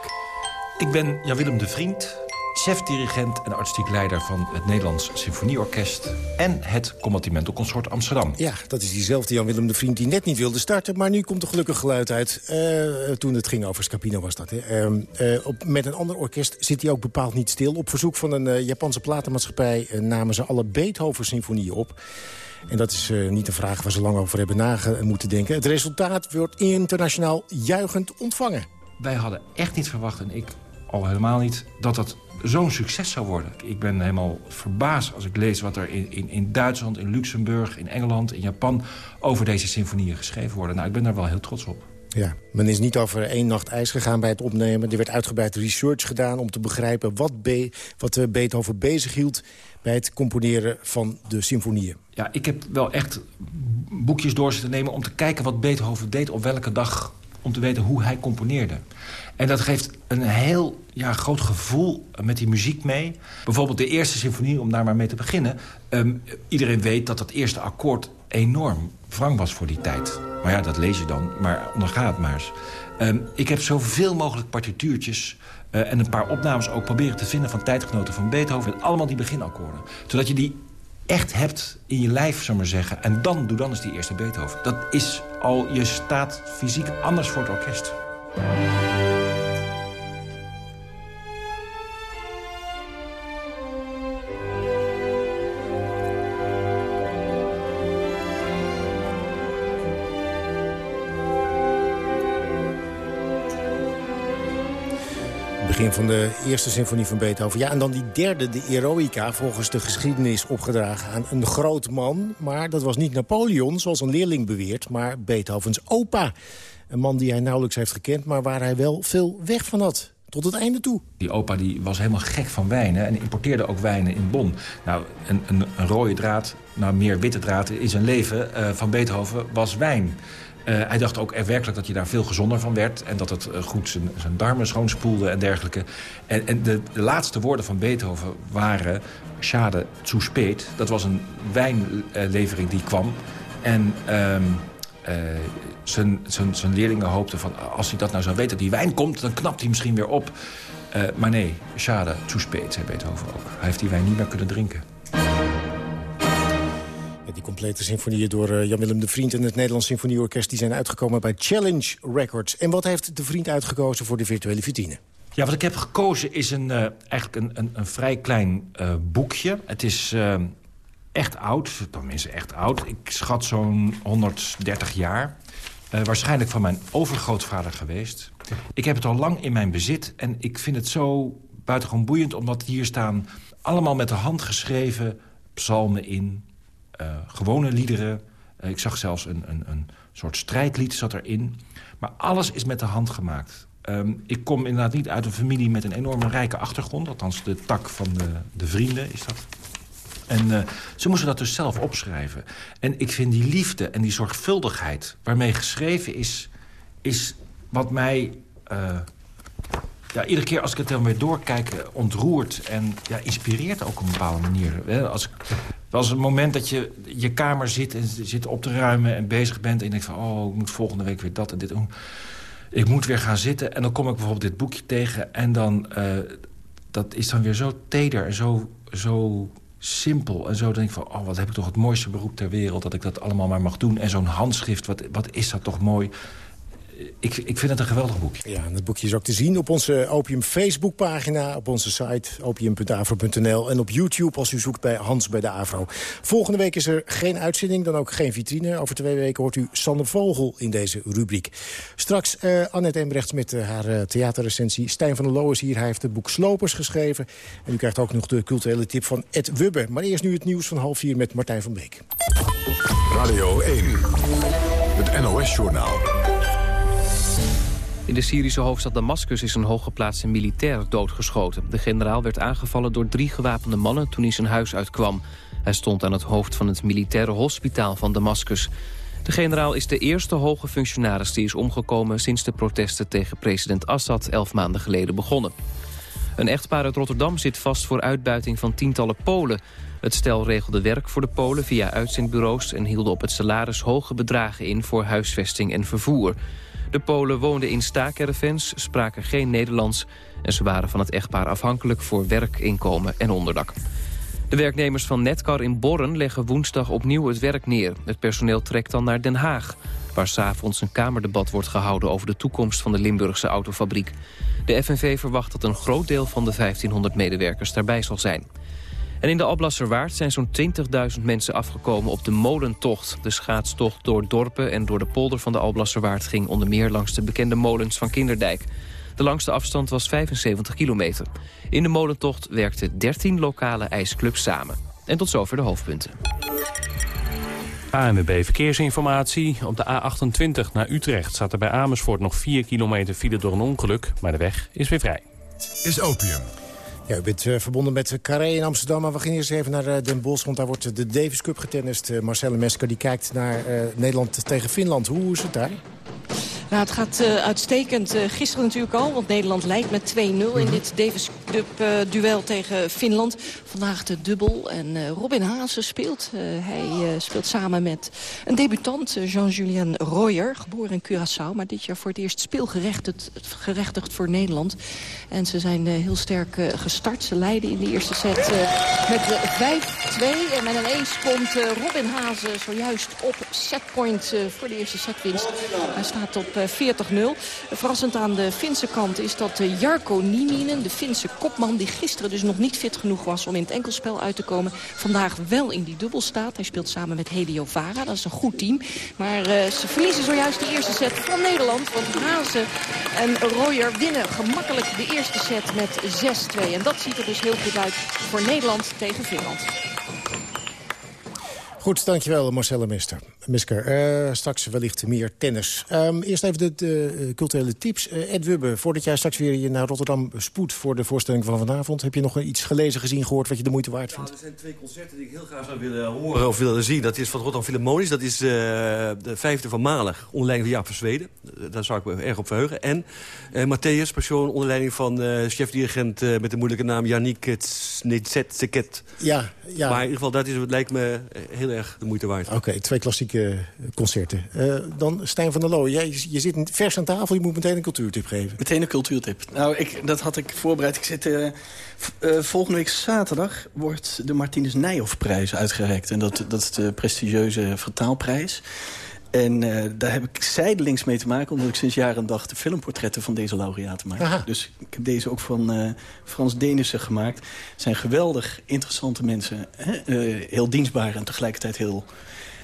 Ik ben Jan-Willem de Vriend, chef-dirigent en artistiek leider van het Nederlands Symfonieorkest en het Combattimento Consort Amsterdam. Ja, dat is diezelfde Jan-Willem de Vriend die net niet wilde starten... maar nu komt er gelukkig geluid uit. Eh, toen het ging over Scapino was dat. Hè. Ehm, eh, op, met een ander orkest zit hij ook bepaald niet stil. Op verzoek van een eh, Japanse platenmaatschappij... namen ze alle Beethoven-symfonieën op. En dat is eh, niet een vraag waar ze lang over hebben nage moeten denken. Het resultaat wordt internationaal juichend ontvangen. Wij hadden echt niet verwacht, en ik al helemaal niet, dat dat zo'n succes zou worden. Ik ben helemaal verbaasd als ik lees wat er in, in, in Duitsland, in Luxemburg, in Engeland, in Japan over deze symfonieën geschreven worden. Nou, ik ben daar wel heel trots op. Ja, men is niet over één nacht ijs gegaan bij het opnemen. Er werd uitgebreid research gedaan om te begrijpen wat, Be wat eh, Beethoven bezighield... bij het componeren van de symfonieën. Ja, ik heb wel echt boekjes door zitten nemen om te kijken wat Beethoven deed op welke dag. Om te weten hoe hij componeerde. En dat geeft een heel ja, groot gevoel met die muziek mee. Bijvoorbeeld de eerste symfonie, om daar maar mee te beginnen. Ehm, iedereen weet dat dat eerste akkoord enorm wrang was voor die tijd. Maar ja, dat lees je dan, maar onderga het maar eens. Ehm, ik heb zoveel mogelijk partituurtjes eh, en een paar opnames ook proberen te vinden... van tijdgenoten van Beethoven, met allemaal die beginakkoorden. Zodat je die echt hebt in je lijf, zou maar zeggen. En dan, doe dan eens die eerste Beethoven. Dat is al, je staat fysiek anders voor het orkest. Van de eerste symfonie van Beethoven. Ja, en dan die derde, de Eroica, volgens de geschiedenis opgedragen aan een groot man. Maar dat was niet Napoleon, zoals een leerling beweert, maar Beethovens opa. Een man die hij nauwelijks heeft gekend, maar waar hij wel veel weg van had. Tot het einde toe. Die opa die was helemaal gek van wijnen en importeerde ook wijnen in Bonn. Nou, een, een, een rode draad, nou meer witte draad in zijn leven eh, van Beethoven was wijn. Eh, hij dacht ook werkelijk dat je daar veel gezonder van werd... en dat het eh, goed zijn, darmen schoonspoelde en dergelijke. En, en de, de laatste woorden van Beethoven waren... Schade zu spät. Dat was een wijnlevering die kwam. En ehm, eh, zijn, leerlingen hoopten van... als hij dat nou zou weten, dat die wijn komt... dan knapt hij misschien weer op. Maar nee, schade spät, zei Beethoven ook. Hij heeft die wijn niet meer kunnen drinken. Die complete symfonieën door uh, Jan-Willem de Vriend... en het Nederlands Symfonieorkest die zijn uitgekomen bij Challenge Records. En wat heeft de Vriend uitgekozen voor de virtuele vitrine? Ja, wat ik heb gekozen is een, uh, eigenlijk een, een, een, vrij klein uh, boekje. Het is echt oud, tenminste echt oud. Ik schat zo'n 130 jaar. waarschijnlijk van mijn overgrootvader geweest. Ik heb het al lang in mijn bezit en ik vind het zo buitengewoon boeiend... omdat hier staan allemaal met de hand geschreven psalmen in... Uh, gewone liederen. Uh, ik zag zelfs een, een, een soort strijdlied zat erin. Maar alles is met de hand gemaakt. Um, ik kom inderdaad niet uit een familie met een enorme rijke achtergrond. Althans, de tak van de, de vrienden is dat. En uh, ze moesten dat dus zelf opschrijven. En ik vind die liefde en die zorgvuldigheid waarmee geschreven is... is wat mij ja, iedere keer als ik het dan weer doorkijk, ontroert en ja, inspireert ook op een bepaalde manier. Als ik, als een moment dat je je kamer zit en zit op te ruimen en bezig bent... en je denkt van, oh, ik moet volgende week weer dat en dit doen. Ik moet weer gaan zitten en dan kom ik bijvoorbeeld dit boekje tegen... en dan, uh, dat is dan weer zo teder en zo, zo simpel. En zo denk ik van, oh, wat heb ik toch het mooiste beroep ter wereld... dat ik dat allemaal maar mag doen. En zo'n handschrift, wat, wat is dat toch mooi ik, ik vind het een geweldig boekje. Ja, en het boekje is ook te zien op onze Opium Facebookpagina... op onze site opium.avro.nl en op YouTube als u zoekt bij Hans bij de Avro. Volgende week is er geen uitzending, dan ook geen vitrine. Over twee weken hoort u Sander Vogel in deze rubriek. Straks uh, Annette Embrechts met uh, haar uh, theaterrecensie. Stijn van der Loo is hier, hij heeft het boek Slopers geschreven. En u krijgt ook nog de culturele tip van Ed Wubbe. Maar eerst nu het nieuws van half vier met Martijn van Beek. Radio 1, het NOS-journaal. In de Syrische hoofdstad Damascus is een hooggeplaatste militair doodgeschoten. De generaal werd aangevallen door drie gewapende mannen toen hij zijn huis uitkwam. Hij stond aan het hoofd van het militaire hospitaal van Damascus. De generaal is de eerste hoge functionaris die is omgekomen... sinds de protesten tegen president Assad elf maanden geleden begonnen. Een echtpaar uit Rotterdam zit vast voor uitbuiting van tientallen Polen. Het stel regelde werk voor de Polen via uitzendbureaus... en hielden op het salaris hoge bedragen in voor huisvesting en vervoer. De Polen woonden in staakervens, spraken geen Nederlands... en ze waren van het echtpaar afhankelijk voor werk, inkomen en onderdak. De werknemers van Netcar in Borren leggen woensdag opnieuw het werk neer. Het personeel trekt dan naar Den Haag... waar s'avonds een kamerdebat wordt gehouden over de toekomst van de Limburgse autofabriek. De FNV verwacht dat een groot deel van de 1500 medewerkers daarbij zal zijn. En in de Alblasserwaard zijn zo'n 20.000 mensen afgekomen op de molentocht. De schaatstocht door dorpen en door de polder van de Alblasserwaard... ging onder meer langs de bekende molens van Kinderdijk. De langste afstand was 75 kilometer. In de molentocht werkten 13 lokale ijsclubs samen. En tot zover de hoofdpunten. ANWB Verkeersinformatie. Op de A28 naar Utrecht staat er bij Amersfoort nog 4 kilometer file door een ongeluk. Maar de weg is weer vrij. Is opium. Ja, u bent uh, verbonden met Carré in Amsterdam. Maar we gaan eerst even naar uh, Den Bosch, want daar wordt de Davis Cup getennist. Uh, Marcelle Mesker die kijkt naar Nederland tegen Finland. Hoe is het daar? Nou, het gaat uh, uitstekend. Uh, gisteren natuurlijk al, want Nederland leidt met 2-0 in mhm. dit Davis Cup-duel tegen Finland. Vandaag de dubbel en Robin Haase speelt. hij speelt samen met een debutant, Jean-Julien Royer, geboren in Curaçao. Maar dit jaar voor het eerst speelgerechtigd voor Nederland. En ze zijn heel sterk gestart. Ze leiden in de eerste set met 5-2. En met een ace komt Robin Haase zojuist op setpoint voor de eerste setwinst. Hij staat op 40-0. Verrassend aan de Finse kant is dat eh, Jarko Nieminen, de Finse kopman... die gisteren dus nog niet fit genoeg was om in het enkelspel uit te komen... vandaag wel in die dubbel staat. Hij speelt samen met Helio Vara, dat is een goed team. Maar uh, ze verliezen zojuist de eerste set van Nederland. Want Hazen en Royer winnen gemakkelijk de eerste set met 6-2. En dat ziet er dus heel goed uit voor Nederland tegen Finland. Goed, dankjewel Marcelle Mister. Misker. Uh, straks wellicht meer tennis. Um, eerst even de, de uh, culturele tips. Uh, Ed Wubbe, voordat jij straks weer je naar Rotterdam spoedt... voor de voorstelling van vanavond... heb je nog iets gelezen, gezien, gehoord... wat je de moeite waard vindt? Ja, er zijn twee concerten die ik heel graag zou willen horen of willen zien. Dat is van Rotterdam Philharmonisch. Dat is de vijfde van Malig, onder leiding van Jaap van Zweden. Daar zou ik me erg op verheugen. En Matthäus, persoon onder leiding van chef-dirigent... met de moeilijke naam Yannick Snetseket. Ja, ja. Maar in ieder geval, dat is, lijkt me heel erg de moeite waard. Oké, twee klassieke muziekconcerten. Uh, dan Stijn van der Loo, jij, je zit vers aan tafel, je moet meteen een cultuurtip geven. Meteen een cultuurtip. Nou, ik, dat had ik voorbereid. Ik zit, uh, volgende week zaterdag wordt de Martinus Nijhoff-prijs uitgereikt. En dat, dat is de prestigieuze vertaalprijs. En uh, daar heb ik zijdelings mee te maken... omdat ik sinds jaren en dag de filmportretten van deze laureaten maak. Aha. Dus ik heb deze ook van uh, Frans Denissen gemaakt. Het zijn geweldig interessante mensen. Hè? Uh, heel dienstbaar en tegelijkertijd heel...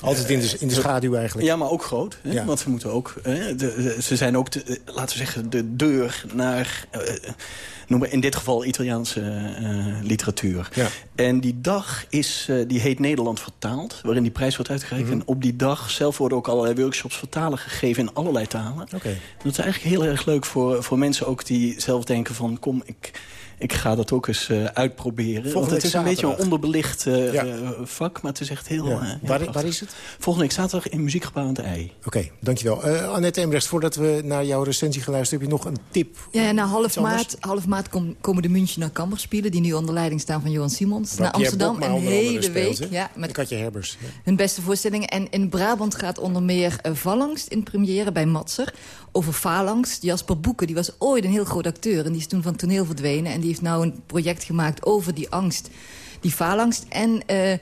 Altijd in de, in de schaduw eigenlijk. Ja, maar ook groot. Hè? Ja. Want ze moeten ook... Hè? De, de, ze zijn ook, de, laten we zeggen, de deur naar noem in dit geval Italiaanse uh, literatuur. Ja. En die dag is, uh, die heet Nederland vertaald, waarin die prijs wordt uitgereikt. Mm -hmm. En op die dag zelf worden ook allerlei workshops vertalen gegeven in allerlei talen. Okay. Dat is eigenlijk heel erg leuk voor, voor mensen ook die zelf denken van... kom, ik, ik ga dat ook eens uh, uitproberen. Volgende Want het is zaterdag. een beetje een onderbelicht uh, ja. uh, vak, maar het is echt heel... Ja. waar, waar, is het? Volgende week zaterdag in Muziekgebouw aan de Ei. Oké, okay, dankjewel. Annette Embrecht, voordat we naar jouw recensie gaan luisteren... heb je nog een tip? Ja, na half maart, half maart kom, komen de Münchener Kammerspielen... die nu onder leiding staan van Johan Simons. naar Amsterdam een hele week. Speelt, ja, met Katje Herbers. Ja. Hun beste voorstellingen. En in Brabant gaat onder meer Vallangst in première bij Matser. Over Phalanx. Jasper Boeken, die was ooit een heel groot acteur. En die is toen van toneel verdwenen. En die heeft nou een project gemaakt over die angst, die faalangst. En uh,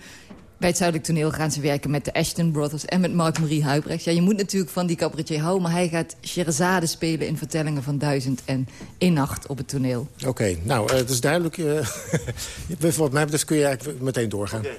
bij het Zuidelijk Toneel gaan ze werken met de Ashton Brothers en met Mark-Marie Huibrecht. Ja, je moet natuurlijk van die cabaretier houden, maar hij gaat Sherazade spelen in vertellingen van Duizend en één nacht op het toneel. Oké, okay, nou, uh, het is duidelijk. Uh, *laughs* wat mij betreft kun je eigenlijk meteen doorgaan. Okay.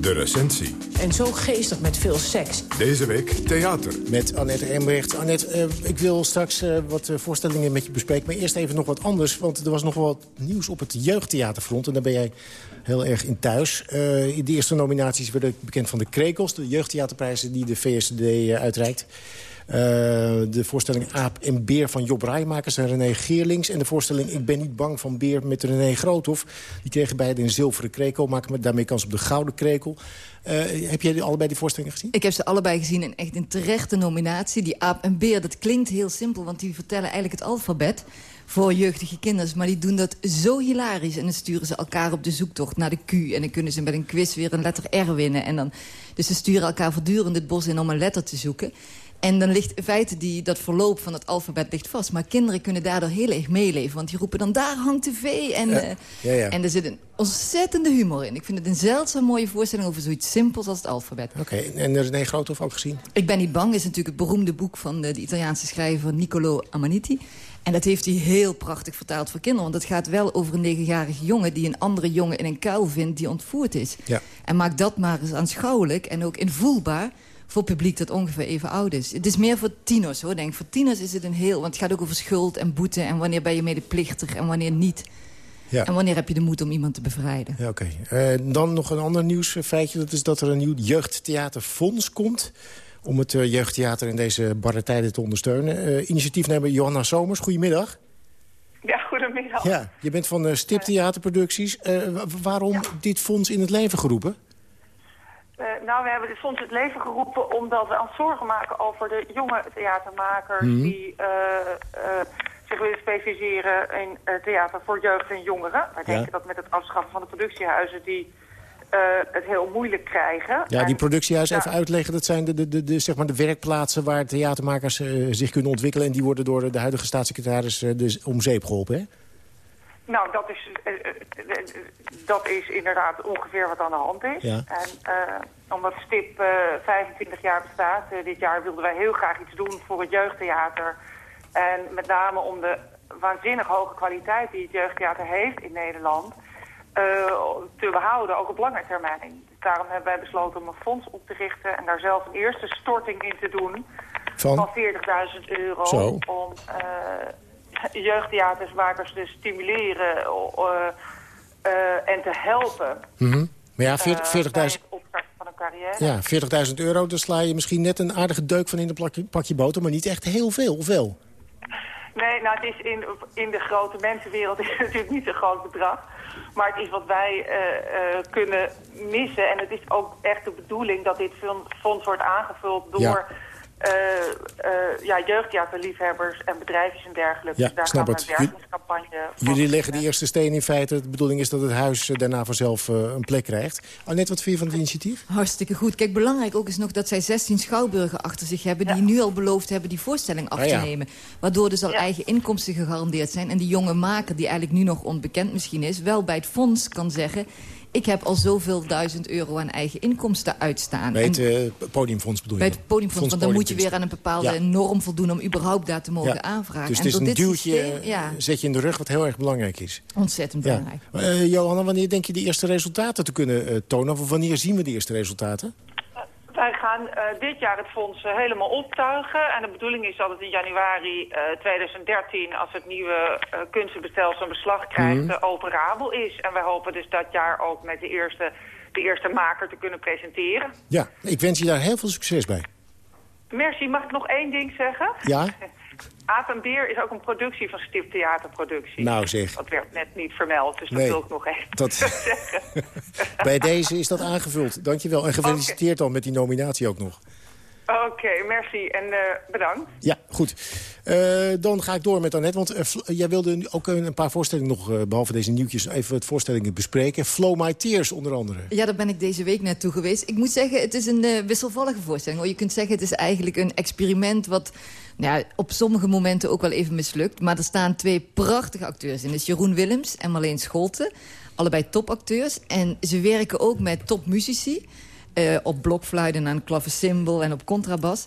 De recensie. En zo geestig met veel seks. Deze week theater. Met Annette Embrecht. Annette, uh, ik wil straks uh, wat uh, voorstellingen met je bespreken. Maar eerst even nog wat anders. Want er was nog wat nieuws op het jeugdtheaterfront. En daar ben jij heel erg in thuis. de eerste nominaties werden bekend van de Krekels. De jeugdtheaterprijzen die de VSD uitreikt. Uh, de voorstelling Aap en Beer van Job Rijmakers en René Geerlings. En de voorstelling Ik ben niet bang van Beer met René Groothof. Die kregen beide een zilveren krekel. Maken daarmee kans op de gouden krekel. Uh, heb jij allebei die voorstellingen gezien? Ik heb ze allebei gezien en echt een terechte nominatie. Die Aap en Beer, dat klinkt heel simpel, want die vertellen eigenlijk het alfabet voor jeugdige kinderen. Maar die doen dat zo hilarisch. En dan sturen ze elkaar op de zoektocht naar de Q. En dan kunnen ze met een quiz weer een letter R winnen. En dan, dus ze sturen elkaar voortdurend het bos in om een letter te zoeken. En dan ligt in feite die, dat verloop van het alfabet ligt vast. Maar kinderen kunnen daardoor heel erg meeleven. Want die roepen dan, daar hangt de V. En, ja. Uh, ja, ja. en er zit een ontzettende humor in. Ik vind het een zeldzaam mooie voorstelling over zoiets simpels als het alfabet. Oké, okay. en René Groothoff ook gezien? Ik ben niet bang is natuurlijk het beroemde boek van de, de Italiaanse schrijver Niccolo Amaniti. En dat heeft hij heel prachtig vertaald voor kinderen. Want het gaat wel over een negenjarige jongen... die een andere jongen in een kuil vindt die ontvoerd is. Ja. En maak dat maar eens aanschouwelijk en ook invoelbaar voor publiek dat ongeveer even oud is. Het is meer voor tieners, hoor. Denk. Voor tieners is het een heel... Want het gaat ook over schuld en boete... en wanneer ben je medeplichtig en wanneer niet. Ja. En wanneer heb je de moed om iemand te bevrijden. Ja, Oké. Okay. Uh, dan nog een ander nieuwsfeitje. Dat is dat er een nieuw jeugdtheaterfonds komt... om het uh, jeugdtheater in deze barre tijden te ondersteunen. Uh, initiatiefnemer Johanna Somers, goedemiddag. Ja, goedemiddag. Ja, je bent van Stip Theaterproducties. waarom ja. dit fonds in het leven geroepen? Uh, nou, we hebben dit fonds het leven geroepen omdat we ons zorgen maken over de jonge theatermakers Mhm. die uh, uh, zich willen specialiseren in theater voor jeugd en jongeren. Wij Ja. denken dat met het afschaffen van de productiehuizen die het heel moeilijk krijgen. Ja, die En- productiehuizen Ja. even uitleggen. Dat zijn de, de, de, de, zeg maar de werkplaatsen waar theatermakers eh, zich kunnen ontwikkelen. En die worden door de huidige staatssecretaris eh, dus om zeep geholpen, hè? Nou, dat is, eh, eh, eh, dat is inderdaad ongeveer wat aan de hand is. Ja. En omdat STIP eh, 25 jaar bestaat, dit jaar wilden wij heel graag iets doen voor het jeugdtheater. En met name om de waanzinnig hoge kwaliteit die het jeugdtheater heeft in Nederland... te behouden, ook op lange termijn. Daarom hebben wij besloten om een fonds op te richten... en daar zelf een eerste storting in te doen Van? 40.000 euro... Zo. om jeugdtheatersmakers te stimuleren eh, eh, en te helpen... Mhm. Maar ja, eh, 40 bij 40.000 het opstarten van een carrière. ja, 40.000 euro, daar sla je misschien net een aardige deuk van in een plakje, pakje boter... maar niet echt heel veel, of wel? Nee, nou, het is in, in de grote mensenwereld *laughs* is het natuurlijk niet zo'n groot bedrag. Maar het is wat wij eh, eh, kunnen missen. En het is ook echt de bedoeling dat dit fonds wordt aangevuld door... Ja. Eh, eh, ja, jeugdtheaterliefhebbers en bedrijfjes en dergelijke. Ja, dus daar snap gaan we een werkingscampagne van Jullie leggen de eerste steen in feite. De bedoeling is dat het huis eh, daarna vanzelf een plek krijgt. Annette, wat vind je van het initiatief? Hartstikke goed. Kijk, belangrijk ook is nog dat zij 16 schouwburgen achter zich hebben... die nu al beloofd hebben die voorstelling af Ah, te ja. nemen. Waardoor dus al eigen inkomsten gegarandeerd zijn. En die jonge maker, die eigenlijk nu nog onbekend misschien is... wel bij het fonds kan zeggen... ik heb al zoveel duizend euro aan eigen inkomsten uitstaan. Bij het En eh, podiumfonds bedoel je? bij het podiumfonds, want dan moet je weer aan een bepaalde Ja. norm voldoen... om überhaupt daar te mogen Ja. aanvragen. Dus het is een duwtje, systeem- eh, ja, zet je in de rug, wat heel erg belangrijk is. ontzettend belangrijk. Eh, Johanna, wanneer denk je de eerste resultaten te kunnen tonen? Of wanneer zien we de eerste resultaten? Wij gaan eh, dit jaar het fonds eh, helemaal optuigen. En de bedoeling is dat het in januari eh, 2013, als het nieuwe kunstenbestel zijn beslag krijgt, Mhm. eh, operabel is. En wij hopen dus dat jaar ook met de eerste, de eerste maker te kunnen presenteren. Ja, ik wens je daar heel veel succes bij. Merci, mag ik nog één ding zeggen? Ja? *laughs* Aap en Beer is ook een productie van Stip Theaterproductie. Nou, zeg. Dat werd net niet vermeld, dus dat wil ik nog even dat- *laughs* zeggen. *laughs* Bij deze is dat aangevuld. Dankjewel. En gefeliciteerd dan met die nominatie ook nog. Oké, merci en eh, bedankt. Ja, goed. Eh, dan ga ik door met Annette. Want eh, jij wilde nu ook een paar voorstellingen nog, eh, behalve deze nieuwtjes, even het voorstellingen bespreken. Flow My Tears onder andere. Ja, daar ben ik deze week naartoe geweest. Ik moet zeggen, het is een wisselvallige voorstelling. Hoor. Je kunt zeggen, het is eigenlijk een experiment... wat nou ja, op sommige momenten ook wel even mislukt. Maar er staan twee prachtige acteurs in. Dat is Jeroen Willems en Marleen Scholten. Allebei topacteurs. En ze werken ook met topmuzici. Eh, op blokfluit en aan clavecimbal en op contrabas.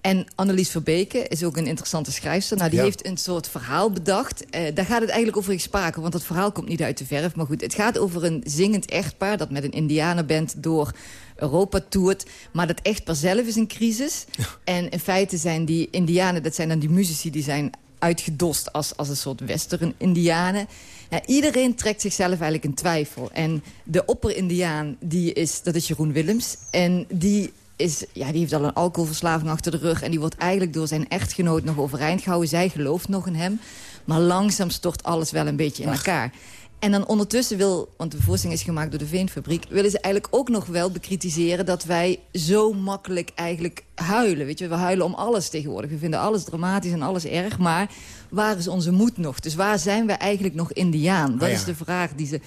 En Annelies Verbeke is ook een interessante schrijfster. Nou, die Ja. heeft een soort verhaal bedacht. Eh, daar gaat het eigenlijk over gesproken, want het verhaal komt niet uit de verf. Maar goed, het gaat over een zingend echtpaar... dat met een indianenband door Europa toert. Maar dat echtpaar zelf is in crisis. En in feite zijn die indianen, dat zijn dan die muzici... die zijn uitgedost als, als een soort western-indianen. Ja, iedereen trekt zichzelf eigenlijk in twijfel. En de opper-indiaan, die is, dat is Jeroen Willems. En die, is, ja, die heeft al een alcoholverslaving achter de rug... en die wordt eigenlijk door zijn echtgenoot nog overeind gehouden. Zij gelooft nog in hem. Maar langzaam stort alles wel een beetje in elkaar. En dan ondertussen wil, want de voorstelling is gemaakt door de Veenfabriek... willen ze eigenlijk ook nog wel bekritiseren dat wij zo makkelijk eigenlijk huilen. Weet je, we huilen om alles tegenwoordig. We vinden alles dramatisch en alles erg, maar waar is onze moed nog? Dus waar zijn we eigenlijk nog indiaan? Dat Ah, ja. is de vraag die ze,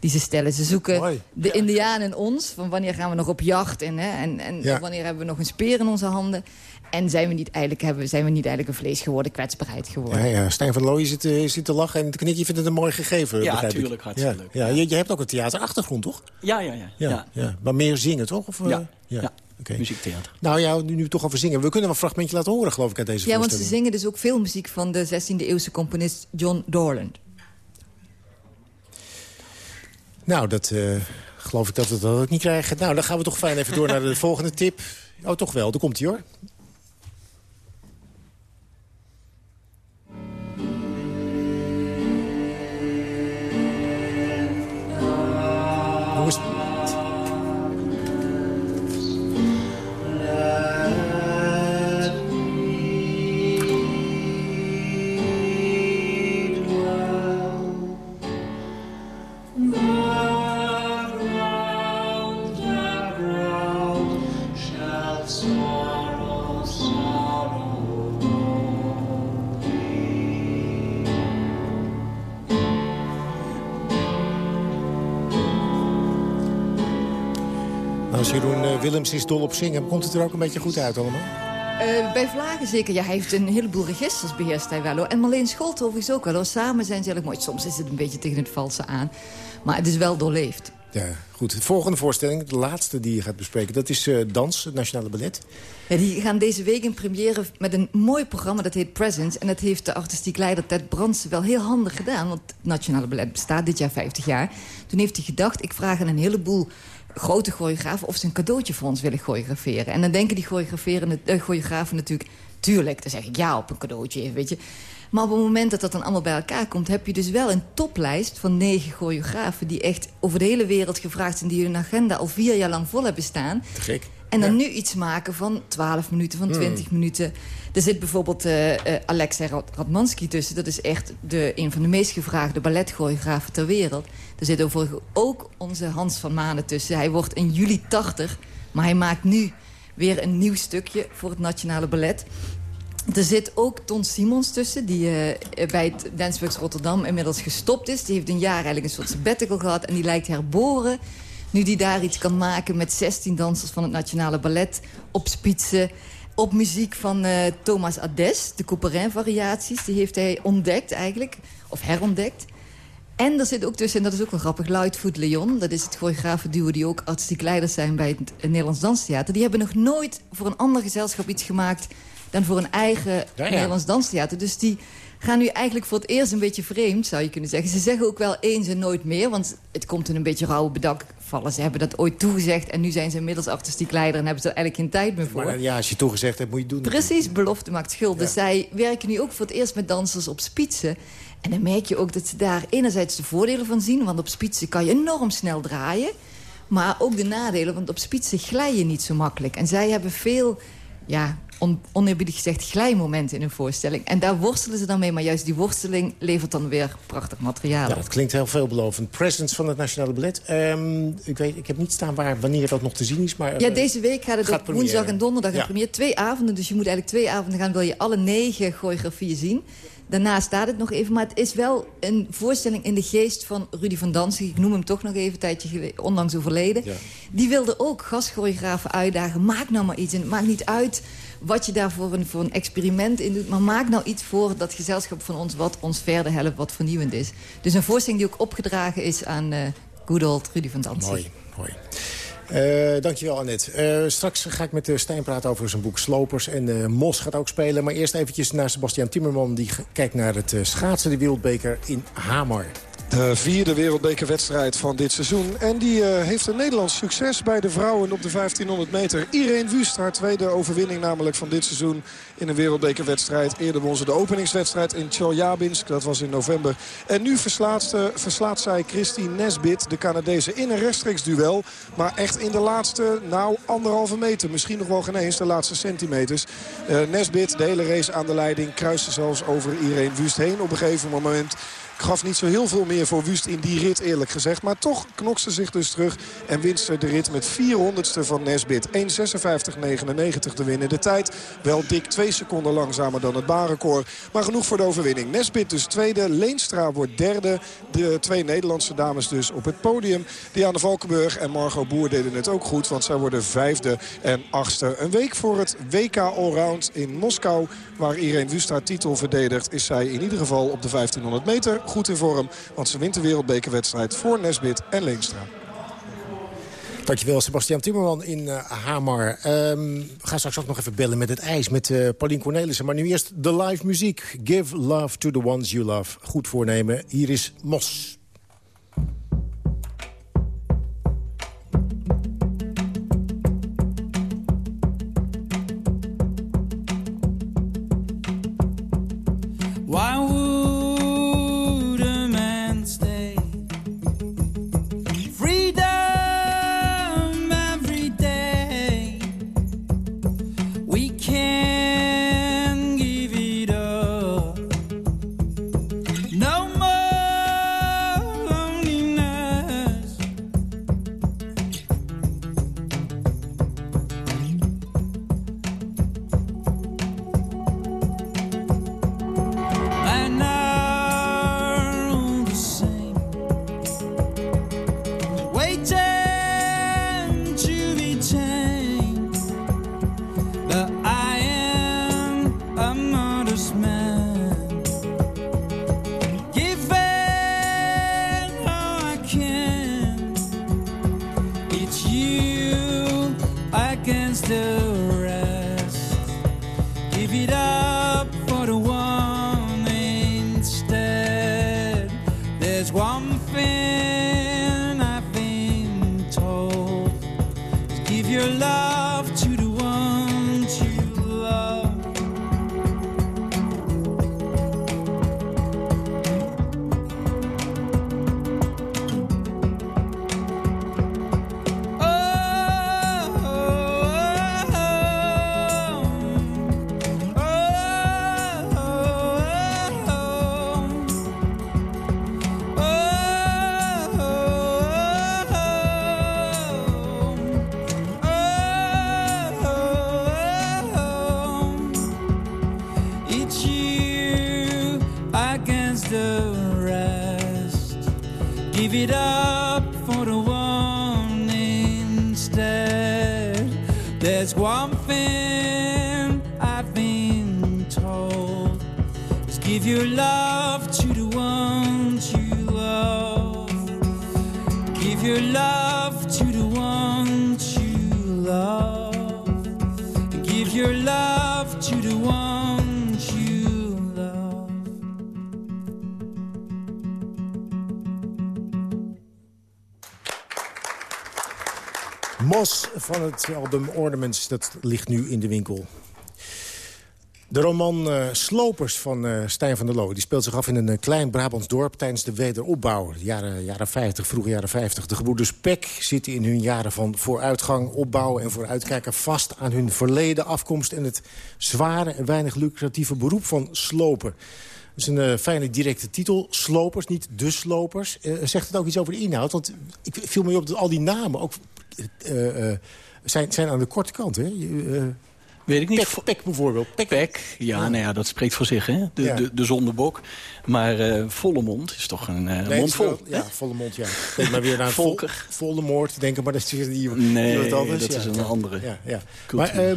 die ze stellen. Ze zoeken de indiaan in ons, van wanneer gaan we nog op jacht... en, hè, en, en Ja. wanneer hebben we nog een speer in onze handen... En zijn we niet eigenlijk, hebben, zijn we niet eigenlijk een vlees geworden, kwetsbaarheid geworden? Ja, ja. Stijn van Looy zit, eh, zit te lachen en te knikken. Je vindt het een mooi gegeven, Ja, begrijp ik. tuurlijk, hartstikke ja. leuk. Ja, je, je hebt ook een theaterachtergrond, toch? Ja, ja, ja. Ja, ja. ja. Maar meer zingen, toch? Of, eh, Ja, ja. Muziektheater. Nou ja, nu, nu toch over zingen. We kunnen wel een fragmentje laten horen, geloof ik, uit deze Ja, want ze zingen dus ook veel muziek van de 16e eeuwse componist John Dorland. Nou, dat eh, geloof ik dat we dat ook niet krijgen. Nou, dan gaan we toch fijn even door naar de *laughs* volgende tip. Oh, toch wel. Daar komt hij, hoor. Jongens, als Jeroen eh, Willems is dol op zingen, komt het er ook een beetje goed uit allemaal? Eh, bij Vlagen zeker. Ja, hij heeft een heleboel registers beheerst hij wel. Hoor. En Marleen Scholt overigens ook wel. Hoor. Samen zijn ze heel mooi. Soms is het een beetje tegen het valse aan. Maar het is wel doorleefd. Ja, goed. De volgende voorstelling, de laatste die je gaat bespreken... dat is eh, Dans, het Nationale Ballet. Ja, die gaan deze week in première met een mooi programma. Dat heet Presence. En dat heeft de artistiek leider Ted Brandsen wel heel handig gedaan. Want het Nationale Ballet bestaat dit jaar 50 jaar. Toen heeft hij gedacht, ik vraag aan een heleboel grote choreografen... of ze een cadeautje voor ons willen choreograferen. En dan denken die choreografen, eh, choreografen natuurlijk... tuurlijk, dan zeg ik ja op een cadeautje, weet je. Maar op het moment dat dat dan allemaal bij elkaar komt... heb je dus wel een toplijst van negen choreografen... die echt over de hele wereld gevraagd zijn... die hun agenda al vier jaar lang vol hebben staan. Te gek. En dan nu iets maken van 12 minuten, van 20 minuten. Er zit bijvoorbeeld uh, uh, Alexei Radmansky tussen. Dat is echt de, een van de meest gevraagde balletchoreografen ter wereld. Er zit overigens ook onze Hans van Manen tussen. Hij wordt in juli 80, maar hij maakt nu weer een nieuw stukje voor het Nationale Ballet. Er zit ook Ton Simons tussen, die uh, bij het Dansworks Rotterdam inmiddels gestopt is. Die heeft een jaar eigenlijk een soort sabbatical gehad en die lijkt herboren. Nu die daar iets kan maken met 16 dansers van het Nationale Ballet op spitsen. Op muziek van uh, Thomas Ades, de Couperin-variaties. Die heeft hij ontdekt eigenlijk, of herontdekt. En er zit ook tussen, en dat is ook wel grappig, Lightfoot Leon. Dat is het choreografenduo die ook artistiek leiders zijn bij het Nederlands Danstheater. Die hebben nog nooit voor een ander gezelschap iets gemaakt dan voor een eigen ja, ja. Nederlands Danstheater. Dus die gaan nu eigenlijk voor het eerst een beetje vreemd, zou je kunnen zeggen. Ze zeggen ook wel eens en nooit meer, want het komt in een beetje rauwe bedak vallen. Ze hebben dat ooit toegezegd en nu zijn ze inmiddels artistiek leider... en hebben ze er eigenlijk geen tijd meer voor. Maar ja, als je toegezegd hebt, moet je het doen. Precies, belofte maakt schuld. Dus zij werken nu ook voor het eerst met dansers op spitsen. En dan merk je ook dat ze daar enerzijds de voordelen van zien... want op spitsen kan je enorm snel draaien... maar ook de nadelen, want op spitsen glij je niet zo makkelijk. En zij hebben veel ja, on, oneerbiedig gezegd glijmomenten in een voorstelling. En daar worstelen ze dan mee, maar juist die worsteling levert dan weer prachtig materiaal. Ja, dat klinkt heel veelbelovend. Presence van het Nationale Ballet. Um, ik, weet, ik heb niet staan waar, wanneer dat nog te zien is. Maar, ja, deze week gaat het gaat op woensdag en donderdag ja. Twee avonden, dus je moet eigenlijk twee avonden gaan... wil je alle negen choreografieën zien. Daarna staat het nog even, maar het is wel een voorstelling in de geest van Rudy van Danzig. Ik noem hem toch nog even, een tijdje onlangs overleden. Ja. Die wilde ook gastchoreografen uitdagen. Maak nou maar iets en het maakt niet uit wat je daar voor een, voor een experiment in doet. Maar maak nou iets voor dat gezelschap van ons wat ons verder helpt, wat vernieuwend is. Dus een voorstelling die ook opgedragen is aan uh, good old Rudy van Danzig. Mooi, mooi. Uh, dankjewel, Annette. Uh, straks ga ik met Stijn praten over zijn boek Slopers. En uh, Mos gaat ook spelen. Maar eerst eventjes naar Sebastian Timmerman. Die kijkt naar het schaatsen, de wereldbeker in Hamar. De vierde wereldbekerwedstrijd van dit seizoen. En die uh, heeft een Nederlands succes bij de vrouwen op de 1500 meter. Irene Wust, haar tweede overwinning namelijk van dit seizoen in een wereldbekerwedstrijd. Eerder won ze de openingswedstrijd in Chelyabinsk, dat was in november. En nu verslaat, uh, verslaat zij Christine Nesbit, de Canadese, in een rechtstreeks duel. Maar echt in de laatste, nou, anderhalve meter. Misschien nog wel geen eens de laatste centimeters. Uh, Nesbit, de hele race aan de leiding, kruiste zelfs over Irene Wust heen op een gegeven moment gaf niet zo heel veel meer voor Wust in die rit eerlijk gezegd. Maar toch knokt ze zich dus terug en wint de rit met 400ste van Nesbit. 1.56.99 te winnen. De tijd wel dik twee seconden langzamer dan het baanrecord. Maar genoeg voor de overwinning. Nesbit dus tweede. Leenstra wordt derde. De twee Nederlandse dames dus op het podium. Diana Valkenburg en Margot Boer deden het ook goed. Want zij worden vijfde en achtste. Een week voor het WK Allround in Moskou. Waar Irene Wust haar titel verdedigt. Is zij in ieder geval op de 1500 meter goed in vorm. Want ze wint de wereldbekerwedstrijd voor Nesbit en Leenstra. Dankjewel, Sebastian Timmerman in uh, Hamar. Um, we gaan straks ook nog even bellen met het ijs met uh, Paulien Cornelissen. Maar nu eerst de live muziek. Give love to the ones you love. Goed voornemen. Hier is Mos. Van het album Ornaments, dat ligt nu in de winkel. De roman eh, Slopers van eh, Stijn van der Loo... die speelt zich af in een eh, klein Brabants dorp tijdens de wederopbouw. De jaren, jaren 50, vroege jaren 50. De gebroeders Peck zitten in hun jaren van vooruitgang, opbouw... en vooruitkijken vast aan hun verleden, afkomst... en het zware en weinig lucratieve beroep van slopen. Dat is een fijne directe titel. Slopers, niet de slopers. Zegt het ook iets over de inhoud? Want ik viel me op dat al die namen ook eh, eh, zijn, zijn aan de korte kant. Hè? Je, eh, Weet ik niet. Pek, Pek bijvoorbeeld. Pek. ja, Nou ja, dat spreekt voor zich, hè? De, Ja. de, de zondebok. Maar volle mond is toch een Nee, mond vol. het is wel- Ja, volle mond, ja. Denk maar weer aan vol, Volker. volle moord denken, maar dat is weer die, Nee, die wat anders. dat ja, is een andere Ja, ja. cultuur. Maar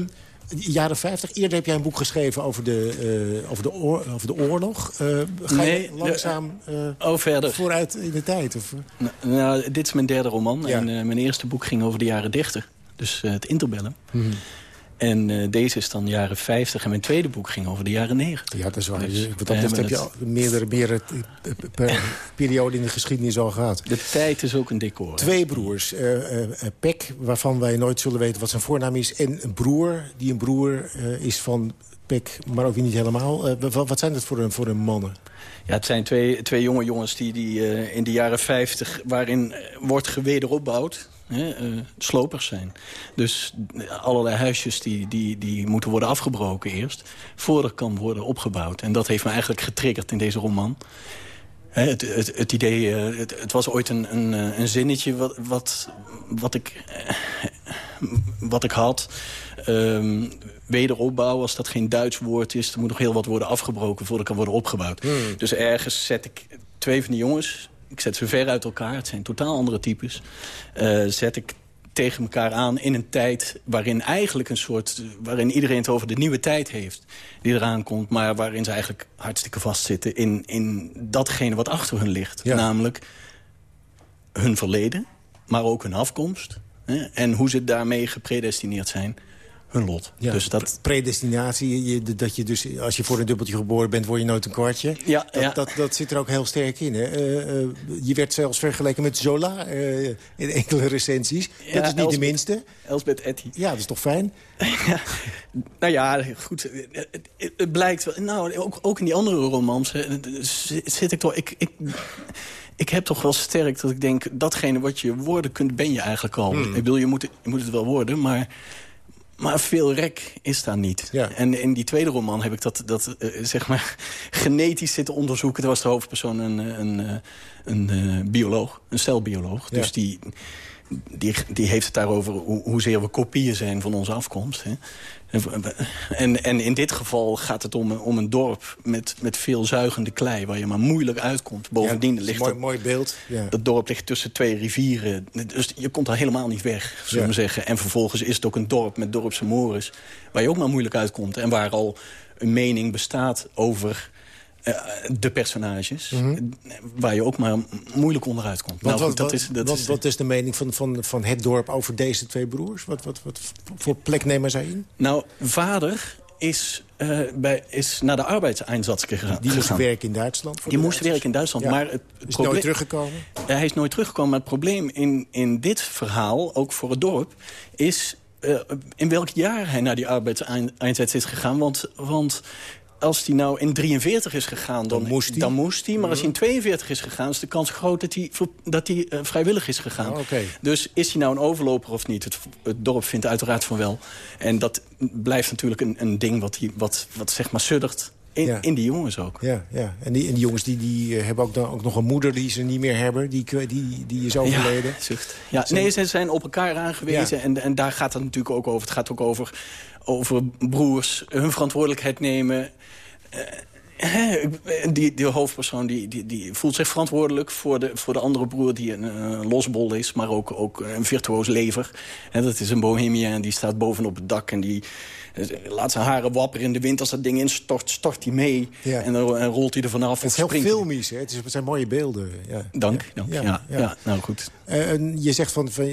jaren 50, eerder heb jij een boek geschreven over de, eh, over de, oor- over de oorlog. Eh, ga Nee, je langzaam eh, Oh, verder. vooruit in de tijd? Of? Nou, nou, dit is mijn derde roman. Ja. En mijn eerste boek ging over de jaren 30. Dus het interbellum. Mhm. En eh, deze is dan jaren 50. En mijn tweede boek ging over de jaren 90. Ja, dat is waar. Dus wat dat betreft heb je al meerdere, meerdere eh, per- *laughs* perioden in de geschiedenis al gehad. De tijd is ook een decor. Twee broers. eh, Peck, waarvan wij nooit zullen weten wat zijn voornaam is. En een broer, die een broer is van Peck, maar ook weer niet helemaal. Wat, wat zijn dat voor een, voor een mannen? Ja, het zijn twee, twee jonge jongens die, die in de jaren 50... waarin wordt gewederopbouwd, hè, eh, slopers zijn. Dus eh, allerlei huisjes die, die, die moeten worden afgebroken eerst... voordat kan worden opgebouwd. En dat heeft me eigenlijk getriggerd in deze roman. Hè, het, het, het idee, eh, het, het was ooit een, een, een zinnetje wat, wat, wat, ik, wat ik had. Ehm, wederopbouw, als dat geen Duits woord is... er moet nog heel wat worden afgebroken voordat kan worden opgebouwd. Dus ergens zet ik twee van die jongens... ik zet ze ver uit elkaar, het zijn totaal andere types... eh, zet ik tegen elkaar aan in een tijd waarin eigenlijk een soort... waarin iedereen het over de nieuwe tijd heeft die eraan komt... maar waarin ze eigenlijk hartstikke vastzitten in, in datgene wat achter hun ligt. Namelijk hun verleden, maar ook hun afkomst. Hè, en hoe ze daarmee gepredestineerd zijn, hun lot. Ja, dus dat, predestinatie, je, dat je dus, als je voor een dubbeltje geboren bent, word je nooit een kwartje. Ja, dat, ja. Dat, dat zit er ook heel sterk in. Hè? Eh, eh, je werd zelfs vergeleken met Zola eh, in enkele recensies. Ja, dat is niet de minste. Elsbeth Etty. Ja, dat is toch fijn? Nou ja, goed. Het, blijkt wel. Nou, ook, ook in die andere romans hè, zit ik toch. Ik, ik, ik heb toch wel sterk dat ik denk. datgene wat je worden kunt, ben je eigenlijk al. Hmm. Ik bedoel, je moet, je moet het wel worden, maar. Maar veel rek is daar niet. En in die tweede roman heb ik dat, dat eh, zeg maar, *laughs* genetisch zitten onderzoeken. Er was de hoofdpersoon een, eh, een, eh, een, bioloog, een celbioloog. Ja. Dus die, die, die heeft het daarover hoe, hoezeer we kopieën zijn van onze afkomst. Hè. En, en in dit geval gaat het om, een- om een dorp met, met veel zuigende klei... waar je maar moeilijk uitkomt. Bovendien Ja, ligt mooi, dat- mooi beeld. Ja. dat dorp ligt tussen twee rivieren. Dus je komt daar helemaal niet weg, zullen we Ja. zeggen. En vervolgens is het ook een dorp met dorpse mores... waar je ook maar moeilijk uitkomt. En waar al een mening bestaat over de personages... waar je ook maar moeilijk onderuit komt. Mhm. Want nou, goed, dat wat- is, dat wat, is, wat is de mening van, van, van het dorp over deze twee broers? Wat, wat, wat voor plek nemen zij in? Nou, vader is, eh, bij, is naar de arbeidseinsatz gegaan. Die moest werken in Duitsland? Die moest werken in Duitsland. Ja. Maar het, het Is nooit teruggekomen? Ja, hij is nooit teruggekomen. Maar het probleem in, in dit verhaal, ook voor het dorp... is eh, in welk jaar hij naar die arbeidseinsatz is gegaan. Want, want als hij nou in 43 is gegaan, dan, moest hij. dan moest hij. Maar als hij in 42 is gegaan, is de kans groot dat hij, dat hij eh, vrijwillig is gegaan. Oh, oké. Dus is hij nou een overloper of niet? Het, het dorp vindt uiteraard van wel. En dat blijft natuurlijk een, een ding wat, hij, wat, wat zeg maar suddert in, Ja. in die jongens ook. Ja, ja. En, die, en die jongens die, die eh, hebben ook, dan ook nog een moeder die ze niet meer hebben. Die, die, die is overleden. Ja, zucht. Ja, nee, ze zijn op elkaar aangewezen. En, en daar gaat het natuurlijk ook over. Het gaat ook over, over broers, hun verantwoordelijkheid nemen. Eh, die, die hoofdpersoon die, die, die voelt zich verantwoordelijk voor de, voor de andere broer... die een, een losbol is, maar ook, ook een virtuoos lever. Hè, dat is een bohemia en die staat bovenop het dak... en die laat zijn haren wapperen in de wind. Als dat ding instort, stort hij mee. En dan en rolt hij er vanaf. Het is heel filmisch, hè? Het, is, het zijn mooie beelden. Ja. Dank, dank. Ja, ja, nou goed. Uh, je zegt van, van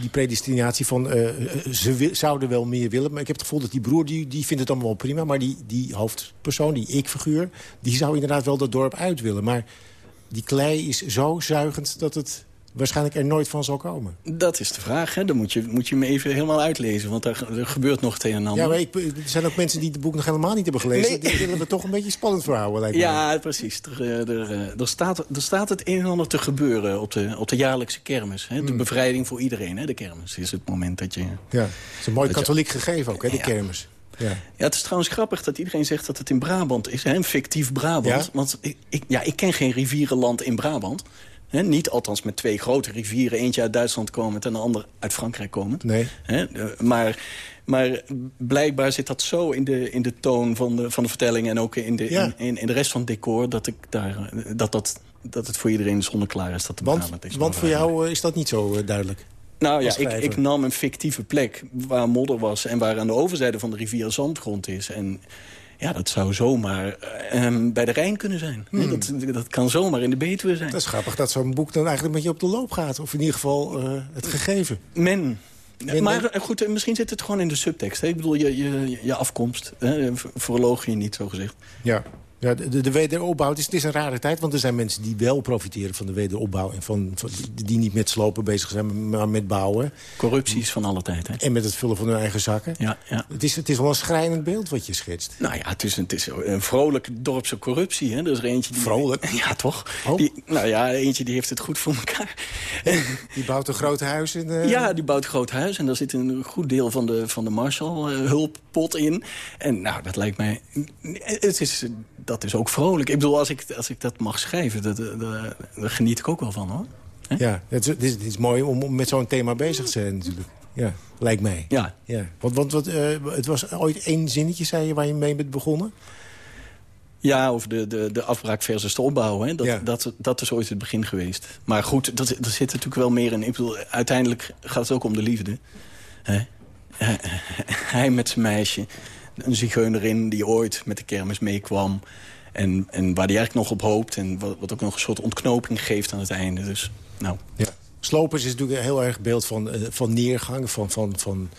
die predestinatie van... Uh, ze zouden wel meer willen. Maar ik heb het gevoel dat die broer, die, die vindt het allemaal wel prima. Maar die, die hoofdpersoon, die ik-figuur... die zou inderdaad wel dat dorp uit willen. Maar die klei is zo zuigend dat het waarschijnlijk er nooit van zal komen. Dat is de vraag, hè? Dan moet je, moet je me even helemaal uitlezen. Want er, er gebeurt nog het een en ander. Ja, maar ik, er zijn ook mensen die het boek nog helemaal niet hebben gelezen. Nee. Die willen we toch een beetje spannend voor houden, lijkt Ja, precies. Er, er, er, staat, er staat het een en ander te gebeuren op de, op de jaarlijkse kermis. Hè? De hmm. bevrijding voor iedereen, hè? de kermis. is het moment dat je... Ja, het is een mooi katholiek gegeven ook, hè, de kermis. Ja. ja, het is trouwens grappig dat iedereen zegt dat het in Brabant is. Hè? Een fictief Brabant. Want ik, ik, ja, ik ken geen rivierenland in Brabant niet althans met twee grote rivieren. Eentje uit Duitsland komend en de ander uit Frankrijk komend. Nee. maar, maar blijkbaar zit dat zo in de, in de toon van de, van de vertelling... en ook in de, in, in, de rest van het decor... dat, ik daar, dat, dat, dat het voor iedereen zonneklaar is dat de want, is. Want voor jou eh, is dat niet zo eh, duidelijk? Nou ja, ik, ik, nam een fictieve plek waar modder was... en waar aan de overzijde van de rivier zandgrond is. En ja, dat zou zomaar um, bij de Rijn kunnen zijn. Hmm. Dat, dat kan zomaar in de Betuwe zijn. Dat is grappig dat zo'n boek dan eigenlijk met je op de loop gaat. Of in ieder geval uh, het gegeven. Men. maar eh, goed, eh, misschien zit het gewoon in de subtekst. Hè? Ik bedoel, je, je, je afkomst. Hè? Verloog je niet, zo gezegd. Ja. Ja, de, de wederopbouw, het is, het is een rare tijd. Want er zijn mensen die wel profiteren van de wederopbouw. En van, die niet met slopen bezig zijn, maar met bouwen. Corruptie is van alle tijd, hè? En met het vullen van hun eigen zakken. Ja, ja. Het, is, het is wel een schrijnend beeld wat je schetst. Nou ja, het is een, het is een vrolijke dorpse corruptie, hè? Er is er eentje die... Vrolijk? *laughs* Ja, toch? Oh. Die, nou ja, eentje die heeft het goed voor elkaar. Die bouwt een groot huis? In de... Ja, die bouwt een groot huis. En daar zit een goed deel van de, van de Marshall-hulppot in. En nou, dat lijkt mij... Het is, dat is ook vrolijk. Ik bedoel, als ik, als ik dat mag schrijven, dat, dat, daar geniet ik ook wel van, hoor. Ja, het is, het is, het is mooi om met zo'n thema bezig te zijn natuurlijk. Ja, lijkt mij. Ja. ja. Want, want wat, uh, het was ooit één zinnetje, zei je, waar je mee bent begonnen? Ja, over de, de, de afbraak versus de opbouw. Hè? Dat, ja. dat, dat is ooit het begin geweest. Maar goed, dat, er zit natuurlijk wel meer in. Ik bedoel, uiteindelijk gaat het ook om de liefde. Hè? Hij met zijn meisje. Een zigeunerin die ooit met de kermis meekwam. En, en waar hij eigenlijk nog op hoopt. En wat, wat ook nog een soort ontknoping geeft aan het einde. Dus, nou. Ja. Slopers is natuurlijk een heel erg beeld van, uh, van neergang. Van, van, van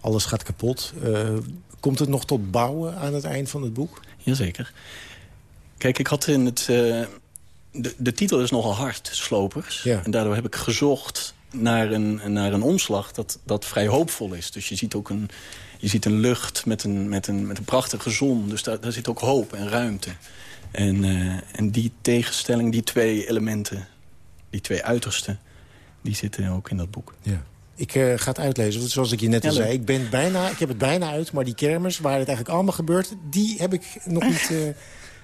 alles gaat kapot. Uh, komt het nog tot bouwen aan het eind van het boek? Jazeker. Kijk, ik had in het... Uh, de, de titel is nogal hard, Slopers. Ja. En daardoor heb ik gezocht naar een, naar een omslag dat, dat vrij hoopvol is. Dus je ziet ook een, je ziet een lucht met een, met een, met een prachtige zon. Dus daar, daar zit ook hoop en ruimte. En, uh, en die tegenstelling, die twee elementen, die twee uitersten... die zitten ook in dat boek. Ja. Ik uh, ga het uitlezen, zoals ik je net al zei. Ik, ben bijna, ik heb het bijna uit, maar die kermis waar het eigenlijk allemaal gebeurt... die heb ik nog *laughs* niet... Uh,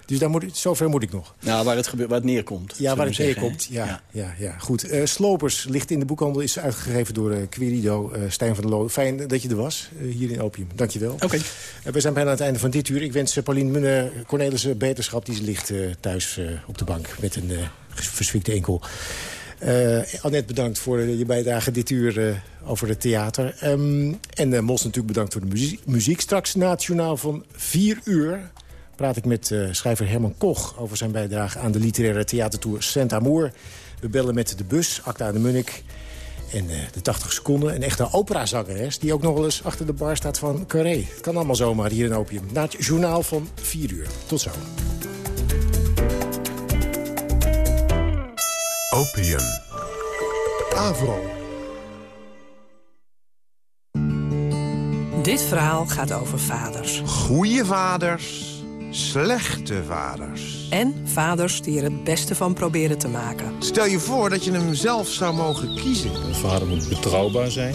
dus daar moet, zover moet ik nog. Nou, waar het, gebeurt, waar het neerkomt. Ja, waar het neerkomt. Ja, ja. ja, ja, goed. Uh, Slopers ligt in de boekhandel. Is uitgegeven door uh, Querido, uh, Stijn van der Loo. Fijn dat je er was, hier in Opium. Dank je wel. Oké. we zijn bijna aan het einde van dit uur. Ik wens Pauline Munne Cornelissen beterschap. Die ligt thuis op de bank met een verswikte enkel. Annette, bedankt voor je bijdrage dit uur over het theater. Um, en Mos natuurlijk bedankt voor de muziek. muziek. Straks na het journaal van 4 uur praat ik met uh, schrijver Herman Koch... over zijn bijdrage aan de literaire theatertour Saint-Amour. We bellen met de bus, Acta de Munnik... En uh, de 80 seconden, een echte operazangeres... die ook nog wel eens achter de bar staat van Carré. Het kan allemaal zomaar hier in Opium. Na het journaal van 4 uur. Tot zo. Opium. Avro. Dit verhaal gaat over vaders. Goeie vaders slechte vaders. En vaders die er het beste van proberen te maken. Stel je voor dat je hem zelf zou mogen kiezen. Een vader moet betrouwbaar zijn,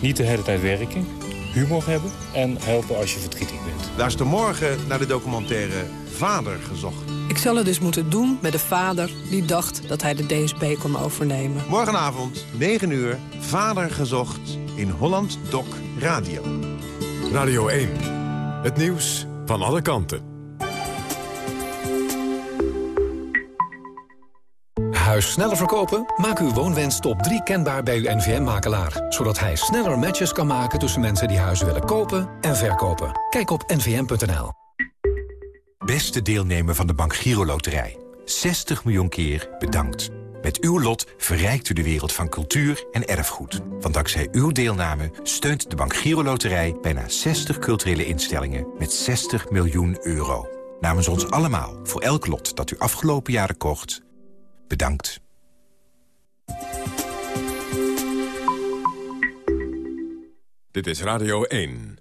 niet de hele tijd werken, humor hebben... en helpen als je verdrietig bent. Luister morgen naar de documentaire Vader gezocht. Ik zal het dus moeten doen met de vader die dacht dat hij de DSB kon overnemen. Morgenavond, 9 uur, Vader gezocht in Holland Doc Radio. Radio 1, het nieuws van alle kanten. Huis sneller verkopen? Maak uw woonwens top 3 kenbaar bij uw NVM-makelaar. Zodat hij sneller matches kan maken tussen mensen die huizen willen kopen en verkopen. Kijk op nvm.nl. Beste deelnemer van de Bank Giro Loterij. 60 miljoen keer bedankt. Met uw lot verrijkt u de wereld van cultuur en erfgoed. Want dankzij uw deelname steunt de Bank Giro Loterij... bijna 60 culturele instellingen met 60 miljoen euro. Namens ons allemaal, voor elk lot dat u afgelopen jaren kocht... bedankt. Dit is Radio 1.